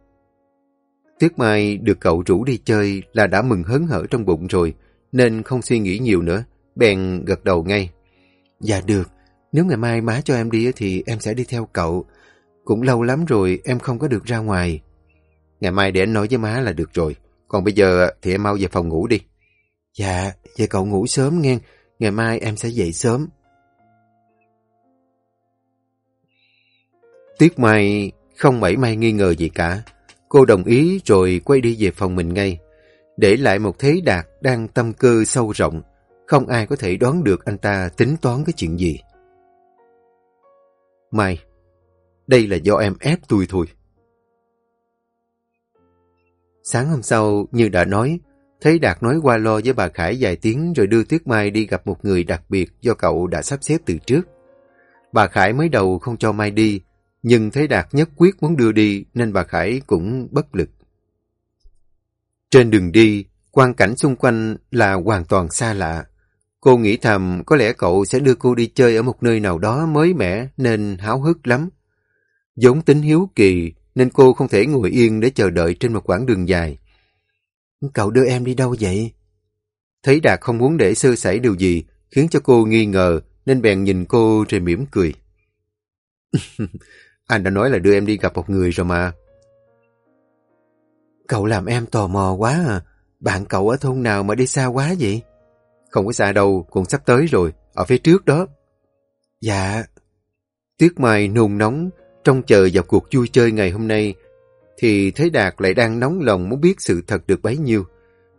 Tuyết Mai được cậu rủ đi chơi là đã mừng hớn hở trong bụng rồi, nên không suy nghĩ nhiều nữa, bèn gật đầu ngay. Dạ được, nếu ngày mai má cho em đi thì em sẽ đi theo cậu. Cũng lâu lắm rồi em không có được ra ngoài. Ngày mai để anh nói với má là được rồi. Còn bây giờ thì em mau về phòng ngủ đi. Dạ, vậy cậu ngủ sớm nghe. Ngày mai em sẽ dậy sớm. Tuyết Mai không mảy may nghi ngờ gì cả. Cô đồng ý rồi quay đi về phòng mình ngay. Để lại một thế đạt đang tâm cơ sâu rộng. Không ai có thể đoán được anh ta tính toán cái chuyện gì. Mai, đây là do em ép tôi thôi. Sáng hôm sau, như đã nói, thấy Đạt nói qua lo với bà Khải vài tiếng rồi đưa Tuyết Mai đi gặp một người đặc biệt do cậu đã sắp xếp từ trước. Bà Khải mới đầu không cho Mai đi, nhưng thấy Đạt nhất quyết muốn đưa đi nên bà Khải cũng bất lực. Trên đường đi, quan cảnh xung quanh là hoàn toàn xa lạ. Cô nghĩ thầm có lẽ cậu sẽ đưa cô đi chơi ở một nơi nào đó mới mẻ nên háo hức lắm. Giống tính hiếu kỳ nên cô không thể ngồi yên để chờ đợi trên một quãng đường dài. Cậu đưa em đi đâu vậy? Thấy Đạt không muốn để sơ sẩy điều gì khiến cho cô nghi ngờ nên bèn nhìn cô rồi mỉm cười. *laughs* Anh đã nói là đưa em đi gặp một người rồi mà. Cậu làm em tò mò quá à. Bạn cậu ở thôn nào mà đi xa quá vậy? Không có xa đâu, cũng sắp tới rồi, ở phía trước đó. Dạ. Tuyết Mai nôn nóng, trong chờ vào cuộc vui chơi ngày hôm nay, thì thấy Đạt lại đang nóng lòng muốn biết sự thật được bấy nhiêu.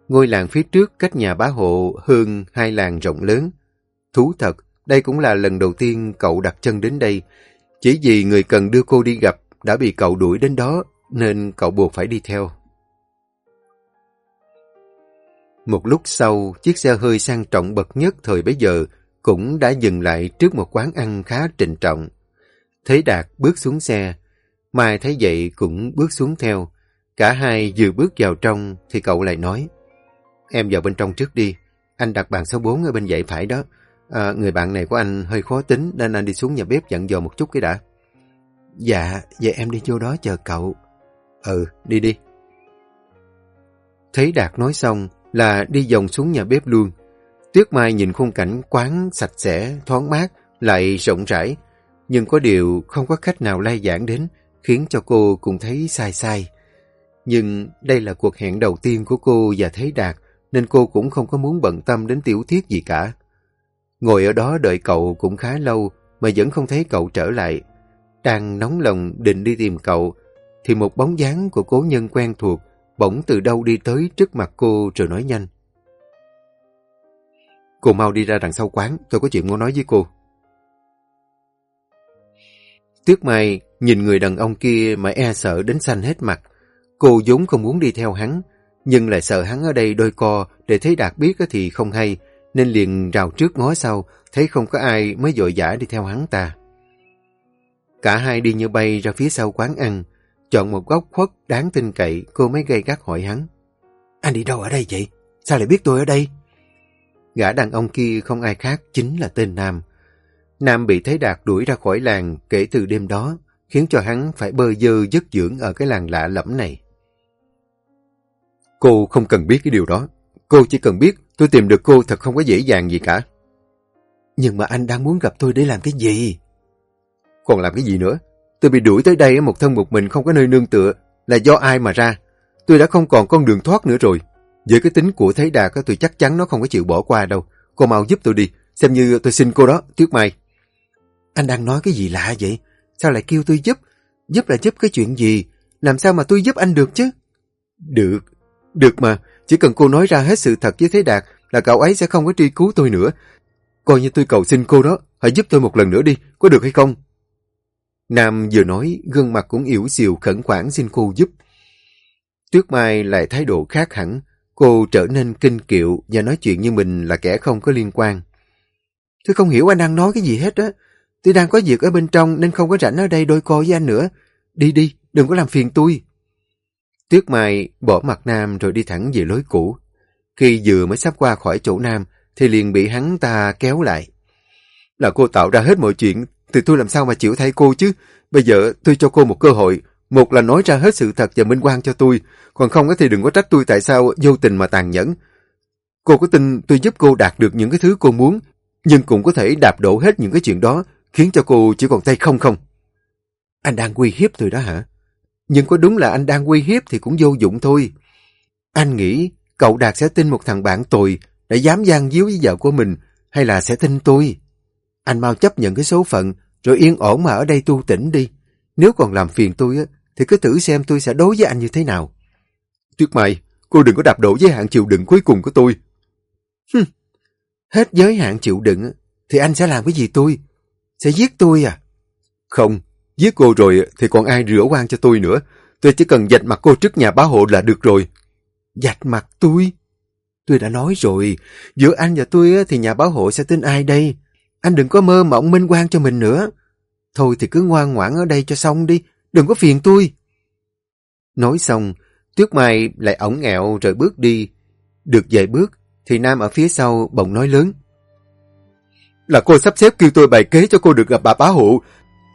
Ngôi làng phía trước cách nhà bá hộ hơn hai làng rộng lớn. Thú thật, đây cũng là lần đầu tiên cậu đặt chân đến đây. Chỉ vì người cần đưa cô đi gặp đã bị cậu đuổi đến đó, nên cậu buộc phải đi theo. Một lúc sau, chiếc xe hơi sang trọng bậc nhất thời bấy giờ cũng đã dừng lại trước một quán ăn khá trịnh trọng. Thế Đạt bước xuống xe, Mai thấy vậy cũng bước xuống theo. Cả hai vừa bước vào trong thì cậu lại nói Em vào bên trong trước đi, anh đặt bàn số 4 ở bên dãy phải đó. À, người bạn này của anh hơi khó tính nên anh đi xuống nhà bếp dặn dò một chút cái đã. Dạ, vậy em đi vô đó chờ cậu. Ừ, đi đi. Thấy Đạt nói xong, là đi vòng xuống nhà bếp luôn. Tuyết Mai nhìn khung cảnh quán sạch sẽ, thoáng mát, lại rộng rãi. Nhưng có điều không có khách nào lai giảng đến, khiến cho cô cũng thấy sai sai. Nhưng đây là cuộc hẹn đầu tiên của cô và Thế Đạt, nên cô cũng không có muốn bận tâm đến tiểu thiết gì cả. Ngồi ở đó đợi cậu cũng khá lâu, mà vẫn không thấy cậu trở lại. Đang nóng lòng định đi tìm cậu, thì một bóng dáng của cố nhân quen thuộc bỗng từ đâu đi tới trước mặt cô rồi nói nhanh. Cô mau đi ra đằng sau quán, tôi có chuyện muốn nói với cô. Tuyết Mai nhìn người đàn ông kia mà e sợ đến xanh hết mặt. Cô vốn không muốn đi theo hắn, nhưng lại sợ hắn ở đây đôi co để thấy Đạt biết thì không hay, nên liền rào trước ngó sau, thấy không có ai mới dội dã đi theo hắn ta. Cả hai đi như bay ra phía sau quán ăn, chọn một góc khuất đáng tin cậy, cô mới gây gắt hỏi hắn. Anh đi đâu ở đây vậy? Sao lại biết tôi ở đây? Gã đàn ông kia không ai khác chính là tên Nam. Nam bị Thế Đạt đuổi ra khỏi làng kể từ đêm đó, khiến cho hắn phải bơ dơ giấc dưỡng ở cái làng lạ lẫm này. Cô không cần biết cái điều đó. Cô chỉ cần biết tôi tìm được cô thật không có dễ dàng gì cả. Nhưng mà anh đang muốn gặp tôi để làm cái gì? Còn làm cái gì nữa? Tôi bị đuổi tới đây một thân một mình không có nơi nương tựa là do ai mà ra. Tôi đã không còn con đường thoát nữa rồi. Với cái tính của Thế Đạt tôi chắc chắn nó không có chịu bỏ qua đâu. Cô mau giúp tôi đi, xem như tôi xin cô đó, Tuyết Mai. Anh đang nói cái gì lạ vậy? Sao lại kêu tôi giúp? Giúp là giúp cái chuyện gì? Làm sao mà tôi giúp anh được chứ? Được, được mà. Chỉ cần cô nói ra hết sự thật với Thế Đạt là cậu ấy sẽ không có truy cứu tôi nữa. Coi như tôi cầu xin cô đó, hãy giúp tôi một lần nữa đi, có được hay không? Nam vừa nói, gương mặt cũng yếu xìu khẩn khoản xin cô giúp. Tuyết Mai lại thái độ khác hẳn, cô trở nên kinh kiệu và nói chuyện như mình là kẻ không có liên quan. Tôi không hiểu anh đang nói cái gì hết á. Tôi đang có việc ở bên trong nên không có rảnh ở đây đôi co với anh nữa. Đi đi, đừng có làm phiền tôi. Tuyết Mai bỏ mặt Nam rồi đi thẳng về lối cũ. Khi vừa mới sắp qua khỏi chỗ Nam thì liền bị hắn ta kéo lại. Là cô tạo ra hết mọi chuyện thì tôi làm sao mà chịu thay cô chứ? Bây giờ tôi cho cô một cơ hội. Một là nói ra hết sự thật và minh quan cho tôi. Còn không thì đừng có trách tôi tại sao vô tình mà tàn nhẫn. Cô có tin tôi giúp cô đạt được những cái thứ cô muốn, nhưng cũng có thể đạp đổ hết những cái chuyện đó, khiến cho cô chỉ còn tay không không. Anh đang uy hiếp tôi đó hả? Nhưng có đúng là anh đang uy hiếp thì cũng vô dụng thôi. Anh nghĩ cậu Đạt sẽ tin một thằng bạn tồi đã dám gian díu với vợ của mình hay là sẽ tin tôi? Anh mau chấp nhận cái số phận rồi yên ổn mà ở đây tu tỉnh đi. Nếu còn làm phiền tôi á, thì cứ thử xem tôi sẽ đối với anh như thế nào. Tuyết Mai, cô đừng có đạp đổ giới hạn chịu đựng cuối cùng của tôi. Hừm, hết giới hạn chịu đựng thì anh sẽ làm cái gì tôi? Sẽ giết tôi à? Không, giết cô rồi thì còn ai rửa oan cho tôi nữa. Tôi chỉ cần dạch mặt cô trước nhà bá hộ là được rồi. Dạch mặt tôi? Tôi đã nói rồi, giữa anh và tôi thì nhà báo hộ sẽ tin ai đây? Anh đừng có mơ mộng minh quan cho mình nữa. Thôi thì cứ ngoan ngoãn ở đây cho xong đi, đừng có phiền tôi. Nói xong, Tuyết Mai lại ổng ngẹo rồi bước đi. Được vài bước, thì Nam ở phía sau bỗng nói lớn. Là cô sắp xếp kêu tôi bày kế cho cô được gặp bà bá hộ.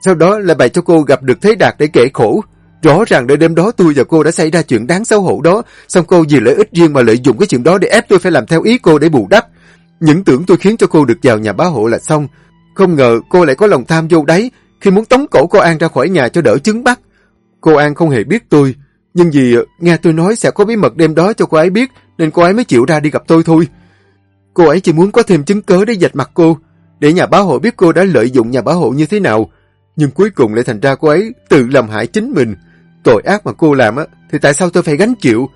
Sau đó là bày cho cô gặp được Thế Đạt để kể khổ. Rõ ràng đợi đêm đó tôi và cô đã xảy ra chuyện đáng xấu hổ đó. Xong cô vì lợi ích riêng mà lợi dụng cái chuyện đó để ép tôi phải làm theo ý cô để bù đắp. Những tưởng tôi khiến cho cô được vào nhà bá hộ là xong. Không ngờ cô lại có lòng tham vô đáy khi muốn tống cổ cô An ra khỏi nhà cho đỡ chứng bắt. Cô An không hề biết tôi. Nhưng vì ờ, nghe tôi nói sẽ có bí mật đêm đó cho cô ấy biết nên cô ấy mới chịu ra đi gặp tôi thôi. Cô ấy chỉ muốn có thêm chứng cớ để dạch mặt cô, để nhà bá hộ biết cô đã lợi dụng nhà bá hộ như thế nào. Nhưng cuối cùng lại thành ra cô ấy tự làm hại chính mình. Tội ác mà cô làm á, thì tại sao tôi phải gánh chịu?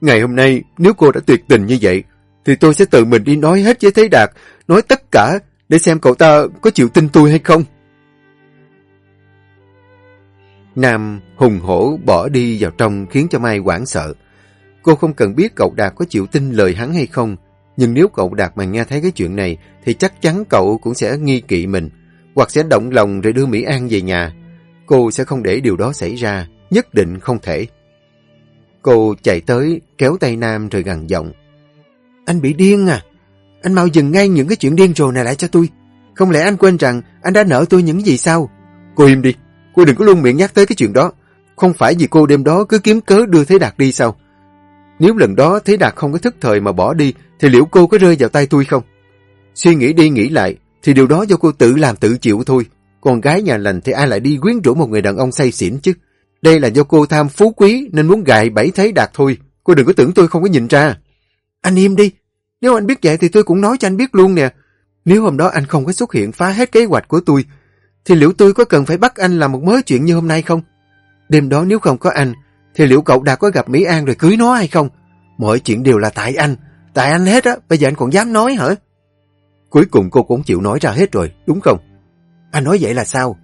Ngày hôm nay, nếu cô đã tuyệt tình như vậy, thì tôi sẽ tự mình đi nói hết với Thế Đạt, nói tất cả để xem cậu ta có chịu tin tôi hay không. Nam hùng hổ bỏ đi vào trong khiến cho Mai quảng sợ. Cô không cần biết cậu Đạt có chịu tin lời hắn hay không, nhưng nếu cậu Đạt mà nghe thấy cái chuyện này thì chắc chắn cậu cũng sẽ nghi kỵ mình, hoặc sẽ động lòng rồi đưa Mỹ An về nhà. Cô sẽ không để điều đó xảy ra, nhất định không thể. Cô chạy tới, kéo tay Nam rồi gằn giọng. Anh bị điên à? Anh mau dừng ngay những cái chuyện điên rồ này lại cho tôi. Không lẽ anh quên rằng anh đã nợ tôi những gì sao? Cô im đi, cô đừng có luôn miệng nhắc tới cái chuyện đó. Không phải vì cô đêm đó cứ kiếm cớ đưa Thế Đạt đi sao? Nếu lần đó Thế Đạt không có thức thời mà bỏ đi, thì liệu cô có rơi vào tay tôi không? Suy nghĩ đi nghĩ lại, thì điều đó do cô tự làm tự chịu thôi. Con gái nhà lành thì ai lại đi quyến rũ một người đàn ông say xỉn chứ? Đây là do cô tham phú quý nên muốn gài bẫy thấy Đạt thôi. Cô đừng có tưởng tôi không có nhìn ra. Anh im đi. Nếu anh biết vậy thì tôi cũng nói cho anh biết luôn nè. Nếu hôm đó anh không có xuất hiện phá hết kế hoạch của tôi, thì liệu tôi có cần phải bắt anh làm một mớ chuyện như hôm nay không? Đêm đó nếu không có anh, thì liệu cậu đã có gặp Mỹ An rồi cưới nó hay không? Mọi chuyện đều là tại anh. Tại anh hết á, bây giờ anh còn dám nói hả? Cuối cùng cô cũng chịu nói ra hết rồi, đúng không? Anh nói vậy là sao?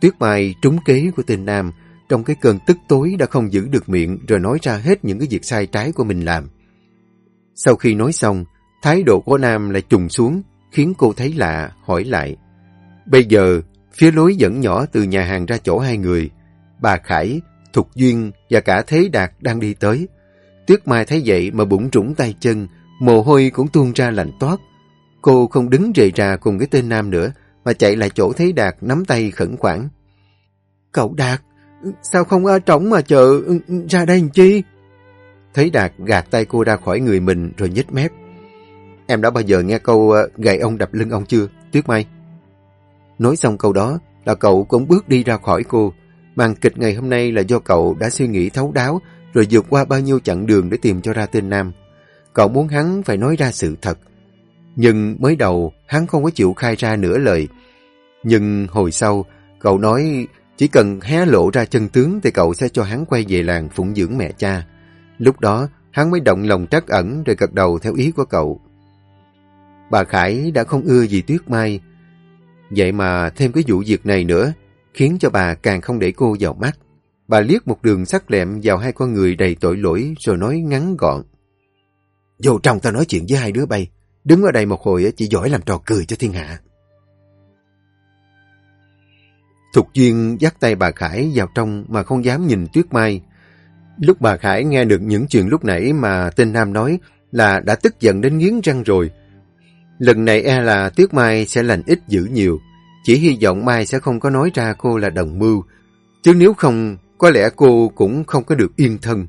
Tuyết Mai trúng kế của tên Nam, trong cái cơn tức tối đã không giữ được miệng rồi nói ra hết những cái việc sai trái của mình làm. Sau khi nói xong, thái độ của Nam lại trùng xuống, khiến cô thấy lạ, hỏi lại. Bây giờ, phía lối dẫn nhỏ từ nhà hàng ra chỗ hai người, bà Khải, Thục Duyên và cả Thế Đạt đang đi tới. Tuyết Mai thấy vậy mà bụng trũng tay chân, mồ hôi cũng tuôn ra lạnh toát. Cô không đứng rề rà cùng cái tên Nam nữa, mà chạy lại chỗ thấy Đạt nắm tay khẩn khoản. Cậu Đạt, sao không ở trống mà chờ ừ, ừ, ra đây làm chi? Thấy Đạt gạt tay cô ra khỏi người mình rồi nhếch mép. Em đã bao giờ nghe câu ờ, gậy ông đập lưng ông chưa, Tuyết Mai? Nói xong câu đó là cậu cũng bước đi ra khỏi cô. Màn kịch ngày hôm nay là do cậu đã suy nghĩ thấu đáo rồi vượt qua bao nhiêu chặng đường để tìm cho ra tên Nam. Cậu muốn hắn phải nói ra sự thật. Nhưng mới đầu, hắn không có chịu khai ra nửa lời. Nhưng hồi sau, cậu nói chỉ cần hé lộ ra chân tướng thì cậu sẽ cho hắn quay về làng phụng dưỡng mẹ cha. Lúc đó, hắn mới động lòng trắc ẩn rồi gật đầu theo ý của cậu. Bà Khải đã không ưa gì Tuyết Mai. Vậy mà thêm cái vụ việc này nữa, khiến cho bà càng không để cô vào mắt. Bà liếc một đường sắc lẹm vào hai con người đầy tội lỗi rồi nói ngắn gọn. Vô trong tao nói chuyện với hai đứa bay. Đứng ở đây một hồi chỉ giỏi làm trò cười cho thiên hạ. Thục Duyên dắt tay bà Khải vào trong mà không dám nhìn Tuyết Mai. Lúc bà Khải nghe được những chuyện lúc nãy mà tên Nam nói là đã tức giận đến nghiến răng rồi. Lần này e là Tuyết Mai sẽ lành ít dữ nhiều. Chỉ hy vọng Mai sẽ không có nói ra cô là đồng mưu. Chứ nếu không, có lẽ cô cũng không có được yên thân.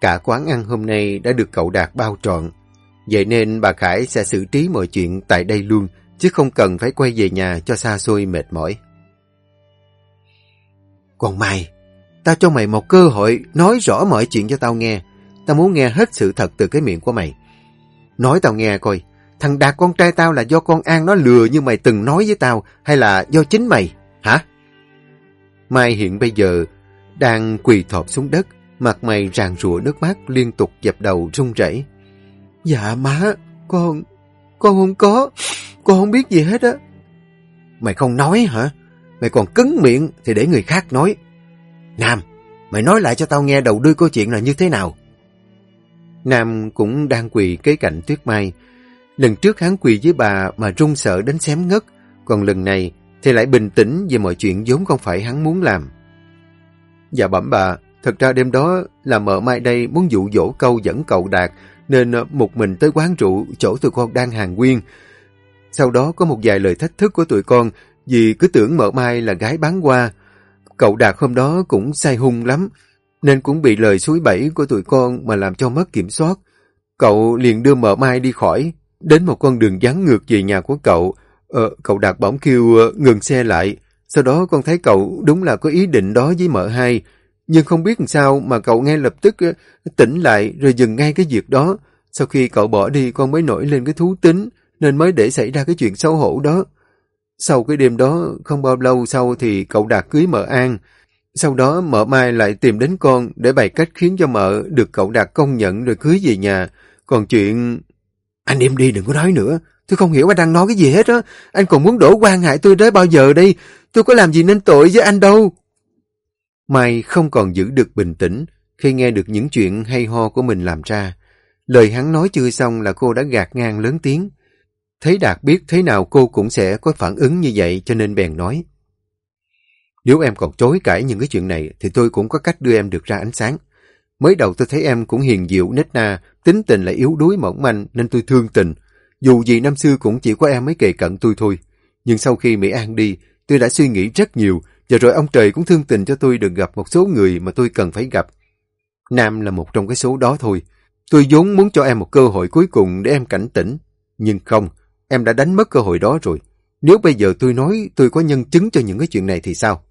Cả quán ăn hôm nay đã được cậu Đạt bao trọn. Vậy nên bà Khải sẽ xử trí mọi chuyện tại đây luôn, chứ không cần phải quay về nhà cho xa xôi mệt mỏi. Còn Mai, tao cho mày một cơ hội nói rõ mọi chuyện cho tao nghe. Tao muốn nghe hết sự thật từ cái miệng của mày. Nói tao nghe coi, thằng Đạt con trai tao là do con An nó lừa như mày từng nói với tao hay là do chính mày, hả? Mai hiện bây giờ đang quỳ thọp xuống đất, mặt mày ràng rụa nước mắt liên tục dập đầu run rẩy. Dạ má, con, con không có, con không biết gì hết á. Mày không nói hả? Mày còn cứng miệng thì để người khác nói. Nam, mày nói lại cho tao nghe đầu đuôi câu chuyện là như thế nào. Nam cũng đang quỳ kế cạnh Tuyết Mai. Lần trước hắn quỳ với bà mà run sợ đến xém ngất, còn lần này thì lại bình tĩnh về mọi chuyện vốn không phải hắn muốn làm. Dạ bẩm bà, thật ra đêm đó là mợ mai đây muốn dụ dỗ câu dẫn cậu Đạt nên ờ, một mình tới quán rượu chỗ tụi con đang hàng nguyên. Sau đó có một vài lời thách thức của tụi con vì cứ tưởng mợ mai là gái bán qua. Cậu Đạt hôm đó cũng say hung lắm nên cũng bị lời suối bẫy của tụi con mà làm cho mất kiểm soát. Cậu liền đưa mợ mai đi khỏi, đến một con đường vắng ngược về nhà của cậu. Ờ, cậu Đạt bỗng kêu ờ, ngừng xe lại. Sau đó con thấy cậu đúng là có ý định đó với mợ hai. Nhưng không biết sao mà cậu ngay lập tức ờ, tỉnh lại rồi dừng ngay cái việc đó. Sau khi cậu bỏ đi con mới nổi lên cái thú tính nên mới để xảy ra cái chuyện xấu hổ đó. Sau cái đêm đó, không bao lâu sau thì cậu Đạt cưới mợ An. Sau đó mợ Mai lại tìm đến con để bày cách khiến cho mợ được cậu Đạt công nhận rồi cưới về nhà. Còn chuyện... Anh im đi đừng có nói nữa. Tôi không hiểu anh đang nói cái gì hết á. Anh còn muốn đổ quan hại tôi tới bao giờ đây? Tôi có làm gì nên tội với anh đâu. Mai không còn giữ được bình tĩnh khi nghe được những chuyện hay ho của mình làm ra. Lời hắn nói chưa xong là cô đã gạt ngang lớn tiếng. Thấy Đạt biết thế nào cô cũng sẽ có phản ứng như vậy cho nên bèn nói. Nếu em còn chối cãi những cái chuyện này thì tôi cũng có cách đưa em được ra ánh sáng. Mới đầu tôi thấy em cũng hiền diệu, nết na, tính tình lại yếu đuối mỏng manh nên tôi thương tình. Dù gì năm xưa cũng chỉ có em mới kề cận tôi thôi. Nhưng sau khi Mỹ An đi, tôi đã suy nghĩ rất nhiều và rồi ông trời cũng thương tình cho tôi được gặp một số người mà tôi cần phải gặp. Nam là một trong cái số đó thôi. Tôi vốn muốn cho em một cơ hội cuối cùng để em cảnh tỉnh. Nhưng không, em đã đánh mất cơ hội đó rồi. Nếu bây giờ tôi nói tôi có nhân chứng cho những cái chuyện này thì sao?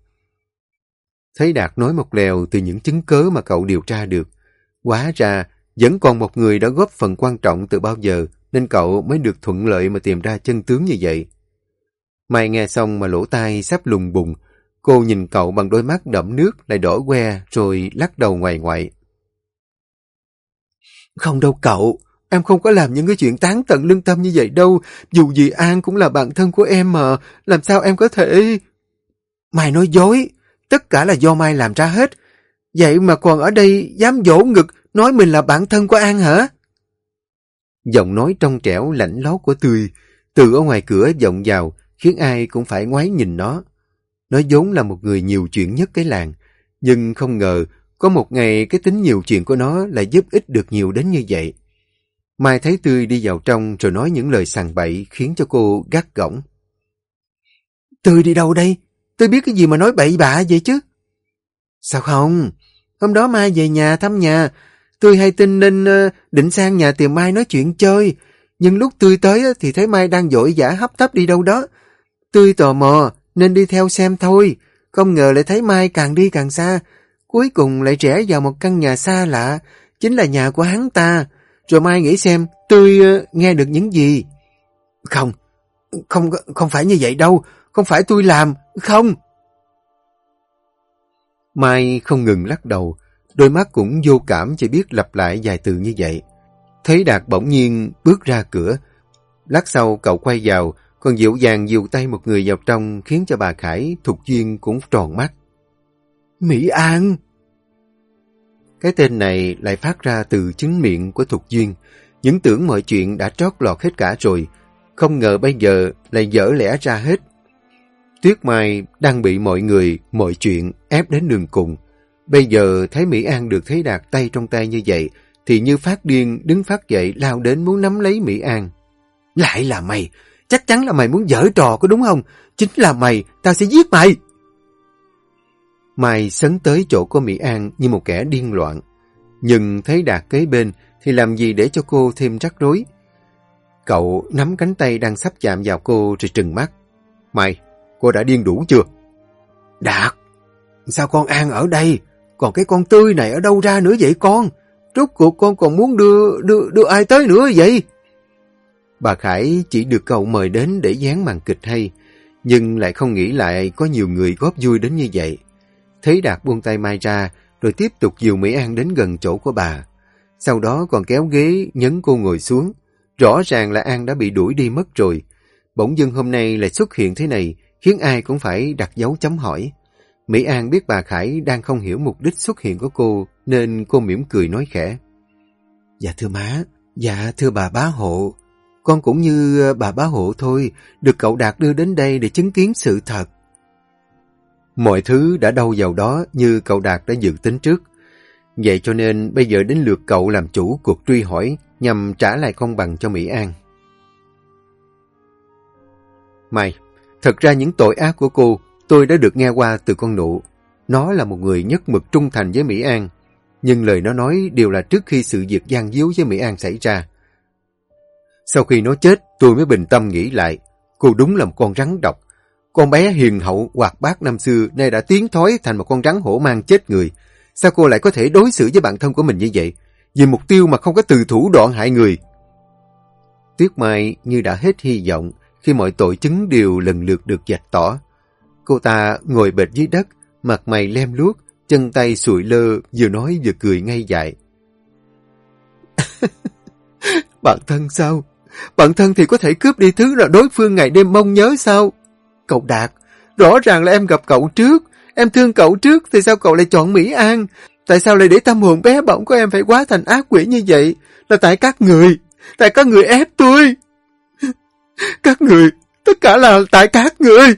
Thấy Đạt nói một lèo từ những chứng cớ mà cậu điều tra được. Quá ra, vẫn còn một người đã góp phần quan trọng từ bao giờ, nên cậu mới được thuận lợi mà tìm ra chân tướng như vậy. Mai nghe xong mà lỗ tai sắp lùng bùng, cô nhìn cậu bằng đôi mắt đẫm nước lại đỏ que rồi lắc đầu ngoài ngoại. Không đâu cậu, em không có làm những cái chuyện tán tận lương tâm như vậy đâu, dù gì An cũng là bạn thân của em mà, làm sao em có thể... Mai nói dối, tất cả là do Mai làm ra hết. Vậy mà còn ở đây dám dỗ ngực nói mình là bạn thân của An hả? Giọng nói trong trẻo lạnh lót của Tươi, từ ở ngoài cửa vọng vào, khiến ai cũng phải ngoái nhìn nó. Nó vốn là một người nhiều chuyện nhất cái làng, nhưng không ngờ có một ngày cái tính nhiều chuyện của nó lại giúp ích được nhiều đến như vậy. Mai thấy Tươi đi vào trong rồi nói những lời sàng bậy khiến cho cô gắt gỏng. Tươi đi đâu đây? Tôi biết cái gì mà nói bậy bạ vậy chứ? Sao không? Hôm đó Mai về nhà thăm nhà, tôi hay tin nên uh, định sang nhà tìm Mai nói chuyện chơi. Nhưng lúc tươi tới thì thấy Mai đang dội giả hấp tấp đi đâu đó. tươi tò mò nên đi theo xem thôi. Không ngờ lại thấy Mai càng đi càng xa. Cuối cùng lại rẽ vào một căn nhà xa lạ, chính là nhà của hắn ta. Rồi Mai nghĩ xem tôi uh, nghe được những gì. Không, không không phải như vậy đâu. Không phải tôi làm, không. Mai không ngừng lắc đầu, đôi mắt cũng vô cảm chỉ biết lặp lại vài từ như vậy. Thấy Đạt bỗng nhiên bước ra cửa. Lát sau cậu quay vào, còn dịu dàng dìu tay một người vào trong khiến cho bà Khải, thuộc Duyên cũng tròn mắt. Mỹ An! Cái tên này lại phát ra từ chính miệng của Thục Duyên. Những tưởng mọi chuyện đã trót lọt hết cả rồi. Không ngờ bây giờ lại dở lẽ ra hết. Tuyết Mai đang bị mọi người, mọi chuyện ép đến đường cùng. Bây giờ thấy Mỹ An được thấy Đạt tay trong tay như vậy, thì như phát điên đứng phát dậy lao đến muốn nắm lấy Mỹ An. Lại là mày! Chắc chắn là mày muốn dở trò có đúng không? Chính là mày, tao sẽ giết mày! Mai sấn tới chỗ của Mỹ An như một kẻ điên loạn. Nhưng thấy Đạt kế bên thì làm gì để cho cô thêm rắc rối. Cậu nắm cánh tay đang sắp chạm vào cô rồi trừng mắt. Mày, cô đã điên đủ chưa? Đạt, sao con An ở đây? Còn cái con tươi này ở đâu ra nữa vậy con? Rốt cuộc con còn muốn đưa, đưa, đưa ai tới nữa vậy? Bà Khải chỉ được cậu mời đến để dán màn kịch hay, nhưng lại không nghĩ lại có nhiều người góp vui đến như vậy. Thấy Đạt buông tay Mai ra, rồi tiếp tục dìu Mỹ An đến gần chỗ của bà. Sau đó còn kéo ghế nhấn cô ngồi xuống. Rõ ràng là An đã bị đuổi đi mất rồi. Bỗng dưng hôm nay lại xuất hiện thế này, khiến ai cũng phải đặt dấu chấm hỏi. Mỹ An biết bà Khải đang không hiểu mục đích xuất hiện của cô, nên cô mỉm cười nói khẽ. Dạ thưa má, dạ thưa bà bá hộ, con cũng như ờ, bà bá hộ thôi, được cậu Đạt đưa đến đây để chứng kiến sự thật. Mọi thứ đã đâu vào đó như cậu Đạt đã dự tính trước. Vậy cho nên bây giờ đến lượt cậu làm chủ cuộc truy hỏi nhằm trả lại công bằng cho Mỹ An. mày thật ra những tội ác của cô tôi đã được nghe qua từ con nụ. Nó là một người nhất mực trung thành với Mỹ An, nhưng lời nó nói đều là trước khi sự việc gian díu với Mỹ An xảy ra. Sau khi nó chết, tôi mới bình tâm nghĩ lại, cô đúng là một con rắn độc. Con bé hiền hậu hoạt bát năm xưa nay đã tiến thói thành một con rắn hổ mang chết người. Sao cô lại có thể đối xử với bản thân của mình như vậy? Vì mục tiêu mà không có từ thủ đoạn hại người. Tuyết Mai như đã hết hy vọng khi mọi tội chứng đều lần lượt được dạch tỏ. Cô ta ngồi bệt dưới đất, mặt mày lem luốc, chân tay sụi lơ, vừa nói vừa cười ngay dại. *laughs* Bạn thân sao? Bản thân thì có thể cướp đi thứ là đối phương ngày đêm mong nhớ sao? Cậu Đạt, rõ ràng là em gặp cậu trước. Em thương cậu trước thì sao cậu lại chọn Mỹ An? Tại sao lại để tâm hồn bé bỏng của em phải quá thành ác quỷ như vậy? Là tại các người. Tại các người ép tôi. *laughs* Các người. Tất cả là tại các người.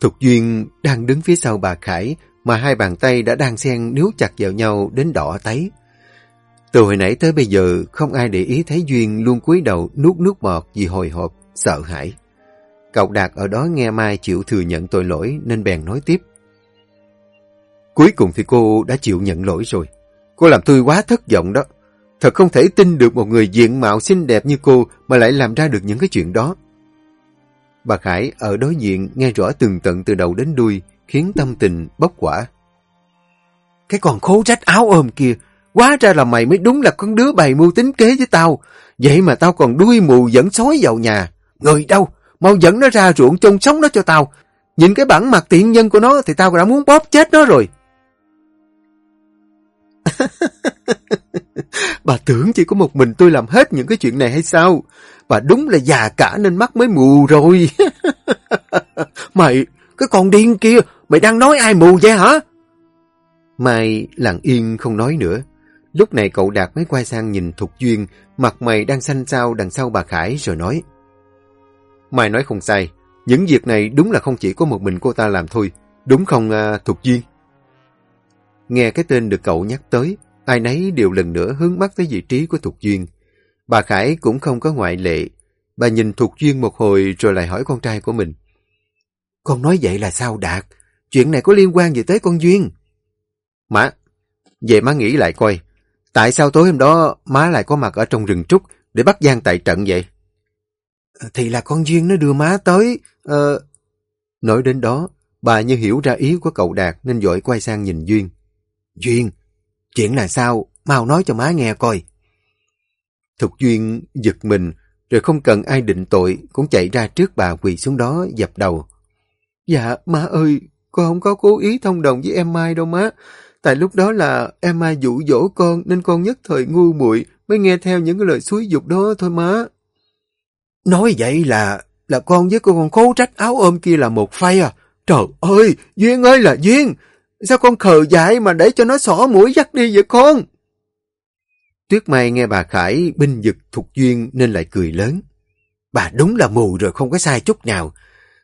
Thục Duyên đang đứng phía sau bà Khải mà hai bàn tay đã đang xen níu chặt vào nhau đến đỏ tấy. Từ hồi nãy tới bây giờ không ai để ý thấy Duyên luôn cúi đầu nuốt nước bọt vì hồi hộp, sợ hãi. Cậu Đạt ở đó nghe Mai chịu thừa nhận tội lỗi nên bèn nói tiếp. Cuối cùng thì cô đã chịu nhận lỗi rồi. Cô làm tôi quá thất vọng đó. Thật không thể tin được một người diện mạo xinh đẹp như cô mà lại làm ra được những cái chuyện đó. Bà Khải ở đối diện nghe rõ từng tận từ đầu đến đuôi, khiến tâm tình bốc quả. Cái con khố rách áo ôm kia, quá ra là mày mới đúng là con đứa bày mưu tính kế với tao. Vậy mà tao còn đuôi mù dẫn sói vào nhà. Người đâu, mau dẫn nó ra ruộng trông sống nó cho tao. Nhìn cái bản mặt tiện nhân của nó thì tao đã muốn bóp chết nó rồi. *laughs* Bà tưởng chỉ có một mình tôi làm hết những cái chuyện này hay sao? bà đúng là già cả nên mắt mới mù rồi. *laughs* mày, cái con điên kia, mày đang nói ai mù vậy hả? Mai lặng yên không nói nữa. Lúc này cậu Đạt mới quay sang nhìn Thục Duyên, mặt mày đang xanh xao đằng sau bà Khải rồi nói. mày nói không sai, những việc này đúng là không chỉ có một mình cô ta làm thôi, đúng không à, Thục Duyên? Nghe cái tên được cậu nhắc tới, ai nấy đều lần nữa hướng mắt tới vị trí của Thục Duyên. Bà Khải cũng không có ngoại lệ. Bà nhìn Thục Duyên một hồi rồi lại hỏi con trai của mình. Con nói vậy là sao Đạt? Chuyện này có liên quan gì tới con Duyên? Má, về má nghĩ lại coi. Tại sao tối hôm đó má lại có mặt ở trong rừng trúc để bắt gian tại trận vậy? Thì là con Duyên nó đưa má tới. Ờ... Nói đến đó, bà như hiểu ra ý của cậu Đạt nên dội quay sang nhìn Duyên. Duyên, chuyện là sao? Mau nói cho má nghe coi. Thục Duyên giật mình, rồi không cần ai định tội, cũng chạy ra trước bà quỳ xuống đó dập đầu. Dạ, má ơi, con không có cố ý thông đồng với em Mai đâu má. Tại lúc đó là em Mai dụ dỗ con nên con nhất thời ngu muội mới nghe theo những cái lời xúi dục đó thôi má. Nói vậy là là con với con khố trách áo ôm kia là một phay à. Trời ơi, Duyên ơi là Duyên! Sao con khờ dại mà để cho nó xỏ mũi dắt đi vậy con? Tuyết Mai nghe bà Khải binh giật Thục Duyên nên lại cười lớn. Bà đúng là mù rồi không có sai chút nào.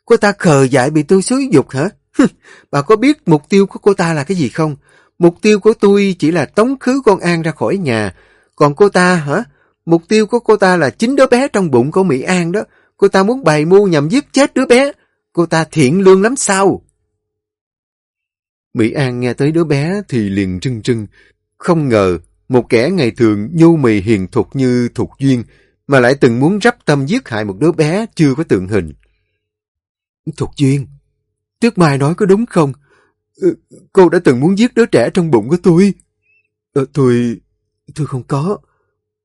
Cô ta khờ dại bị tôi xúi dục hả? bà có biết mục tiêu của cô ta là cái gì không? Mục tiêu của tôi chỉ là tống khứ con An ra khỏi nhà. Còn cô ta hả? Mục tiêu của cô ta là chính đứa bé trong bụng của Mỹ An đó. Cô ta muốn bày mưu nhằm giết chết đứa bé. Cô ta thiện lương lắm sao? Mỹ An nghe tới đứa bé thì liền trưng trưng. Không ngờ một kẻ ngày thường nhu mì hiền thục như Thục Duyên mà lại từng muốn rắp tâm giết hại một đứa bé chưa có tượng hình. Thục Duyên, Tuyết Mai nói có đúng không? Ờ, cô đã từng muốn giết đứa trẻ trong bụng của tôi. Ờ, tôi... tôi không có.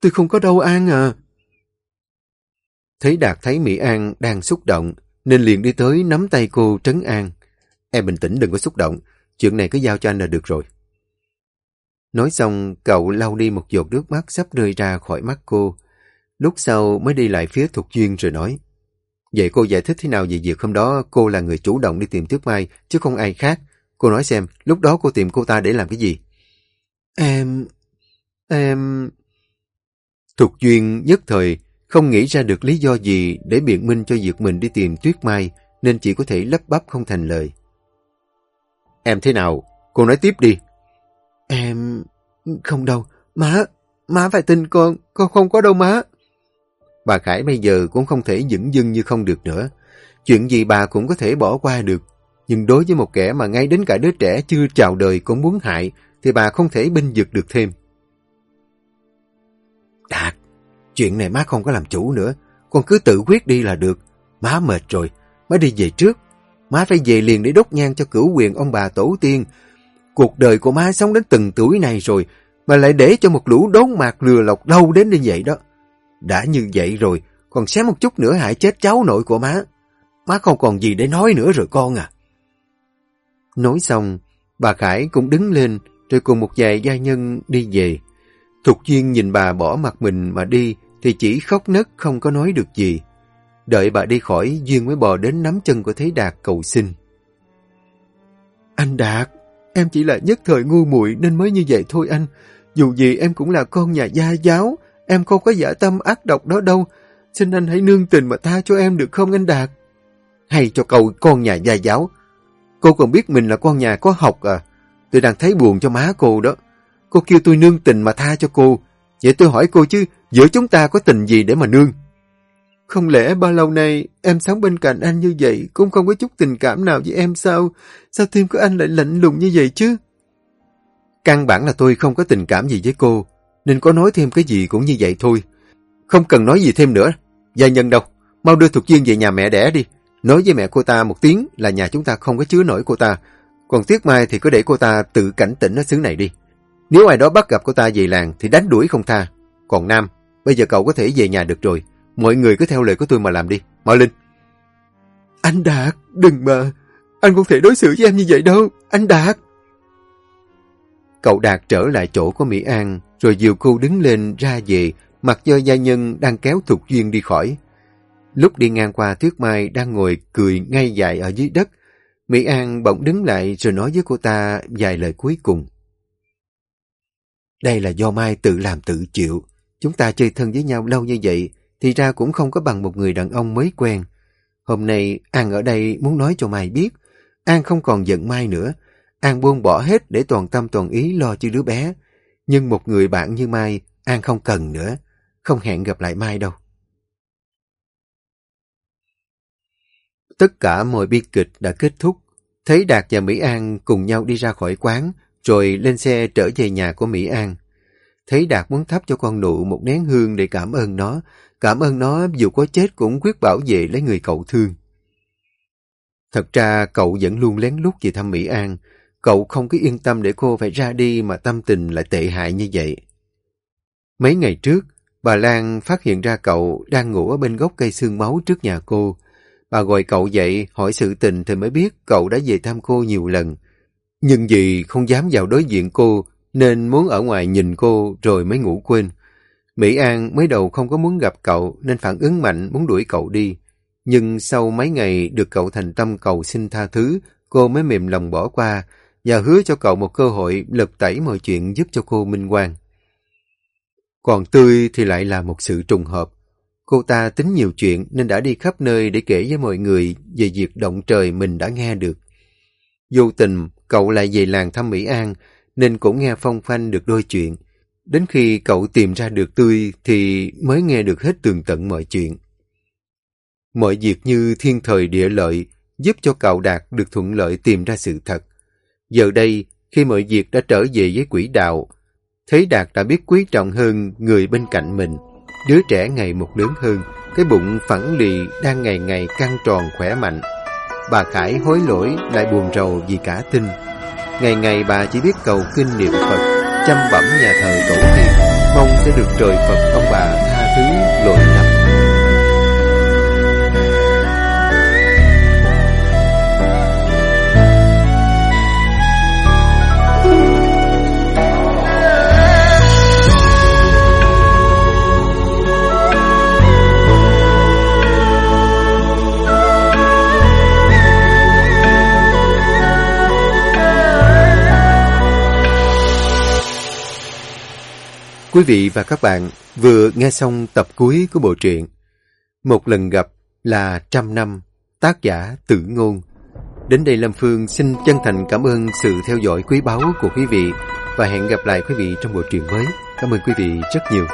Tôi không có đâu An à. Thấy Đạt thấy Mỹ An đang xúc động, nên liền đi tới nắm tay cô trấn an. Em bình tĩnh đừng có xúc động, chuyện này cứ giao cho anh là được rồi. Nói xong, cậu lau đi một giọt nước mắt sắp rơi ra khỏi mắt cô. Lúc sau mới đi lại phía Thục Duyên rồi nói. Vậy cô giải thích thế nào về việc hôm đó cô là người chủ động đi tìm Tuyết Mai, chứ không ai khác. Cô nói xem, lúc đó cô tìm cô ta để làm cái gì? Em... em... Thục Duyên nhất thời không nghĩ ra được lý do gì để biện minh cho việc mình đi tìm Tuyết Mai, nên chỉ có thể lấp bắp không thành lời. Em thế nào? Cô nói tiếp đi. Em... không đâu. Má, má phải tin con, con không có đâu má. Bà Khải bây giờ cũng không thể dững dưng như không được nữa. Chuyện gì bà cũng có thể bỏ qua được. Nhưng đối với một kẻ mà ngay đến cả đứa trẻ chưa chào đời cũng muốn hại, thì bà không thể binh vực được thêm. Đạt, chuyện này má không có làm chủ nữa. Con cứ tự quyết đi là được. Má mệt rồi, má đi về trước. Má phải về liền để đốt nhang cho cửu quyền ông bà tổ tiên. Cuộc đời của má sống đến từng tuổi này rồi, mà lại để cho một lũ đốn mạc lừa lọc đâu đến như vậy đó. Đã như vậy rồi, còn xém một chút nữa hại chết cháu nội của má. Má không còn gì để nói nữa rồi con à. Nói xong, bà Khải cũng đứng lên, rồi cùng một vài gia nhân đi về. Thục Duyên nhìn bà bỏ mặt mình mà đi, thì chỉ khóc nấc không có nói được gì. Đợi bà đi khỏi, Duyên mới bò đến nắm chân của Thế Đạt cầu xin. Anh Đạt, em chỉ là nhất thời ngu muội nên mới như vậy thôi anh. Dù gì em cũng là con nhà gia giáo, em không có giả tâm ác độc đó đâu. Xin anh hãy nương tình mà tha cho em được không anh Đạt? Hay cho câu con nhà gia giáo. Cô còn biết mình là con nhà có học à. Tôi đang thấy buồn cho má cô đó. Cô kêu tôi nương tình mà tha cho cô. Vậy tôi hỏi cô chứ, giữa chúng ta có tình gì để mà nương? Không lẽ bao lâu nay em sống bên cạnh anh như vậy cũng không có chút tình cảm nào với em sao? Sao tim của anh lại lạnh lùng như vậy chứ? Căn bản là tôi không có tình cảm gì với cô, nên có nói thêm cái gì cũng như vậy thôi. Không cần nói gì thêm nữa. Gia nhân đâu? Mau đưa thuộc Duyên về nhà mẹ đẻ đi. Nói với mẹ cô ta một tiếng là nhà chúng ta không có chứa nổi cô ta. Còn Tuyết Mai thì cứ để cô ta tự cảnh tỉnh ở xứ này đi. Nếu ai đó bắt gặp cô ta về làng thì đánh đuổi không tha. Còn Nam, bây giờ cậu có thể về nhà được rồi. Mọi người cứ theo lời của tôi mà làm đi. Mau Linh. Anh Đạt, đừng mà. Anh không thể đối xử với em như vậy đâu. Anh Đạt. Cậu Đạt trở lại chỗ của Mỹ An, rồi dìu cô đứng lên ra về, mặc cho gia nhân đang kéo Thục Duyên đi khỏi. Lúc đi ngang qua Tuyết Mai đang ngồi cười ngay dài ở dưới đất, Mỹ An bỗng đứng lại rồi nói với cô ta vài lời cuối cùng. Đây là do Mai tự làm tự chịu. Chúng ta chơi thân với nhau lâu như vậy, thì ra cũng không có bằng một người đàn ông mới quen. Hôm nay An ở đây muốn nói cho Mai biết, An không còn giận Mai nữa. An buông bỏ hết để toàn tâm toàn ý lo cho đứa bé. Nhưng một người bạn như Mai, An không cần nữa. Không hẹn gặp lại Mai đâu. Tất cả mọi bi kịch đã kết thúc. Thấy Đạt và Mỹ An cùng nhau đi ra khỏi quán, rồi lên xe trở về nhà của Mỹ An. Thấy Đạt muốn thắp cho con nụ một nén hương để cảm ơn nó. Cảm ơn nó dù có chết cũng quyết bảo vệ lấy người cậu thương. Thật ra cậu vẫn luôn lén lút về thăm Mỹ An. Cậu không có yên tâm để cô phải ra đi mà tâm tình lại tệ hại như vậy. Mấy ngày trước, bà Lan phát hiện ra cậu đang ngủ ở bên gốc cây xương máu trước nhà cô. Bà gọi cậu dậy, hỏi sự tình thì mới biết cậu đã về thăm cô nhiều lần. Nhưng vì không dám vào đối diện cô, nên muốn ở ngoài nhìn cô rồi mới ngủ quên. Mỹ An mới đầu không có muốn gặp cậu nên phản ứng mạnh muốn đuổi cậu đi. Nhưng sau mấy ngày được cậu thành tâm cầu xin tha thứ, cô mới mềm lòng bỏ qua và hứa cho cậu một cơ hội lật tẩy mọi chuyện giúp cho cô minh quan. Còn Tươi thì lại là một sự trùng hợp. Cô ta tính nhiều chuyện nên đã đi khắp nơi để kể với mọi người về việc động trời mình đã nghe được. Vô tình, cậu lại về làng thăm Mỹ An nên cũng nghe phong phanh được đôi chuyện. Đến khi cậu tìm ra được Tươi thì mới nghe được hết tường tận mọi chuyện. Mọi việc như thiên thời địa lợi giúp cho cậu Đạt được thuận lợi tìm ra sự thật. Giờ đây, khi mọi việc đã trở về với quỹ đạo, thấy Đạt đã biết quý trọng hơn người bên cạnh mình. Đứa trẻ ngày một lớn hơn, cái bụng phẳng lì đang ngày ngày căng tròn khỏe mạnh. Bà Khải hối lỗi lại buồn rầu vì cả tin. Ngày ngày bà chỉ biết cầu kinh niệm Phật, chăm bẩm nhà thờ tổ tiên, mong sẽ được trời Phật ông bà tha thứ Quý vị và các bạn vừa nghe xong tập cuối của bộ truyện Một lần gặp là trăm năm, tác giả tử ngôn. Đến đây Lâm Phương xin chân thành cảm ơn sự theo dõi quý báu của quý vị và hẹn gặp lại quý vị trong bộ truyện mới. Cảm ơn quý vị rất nhiều.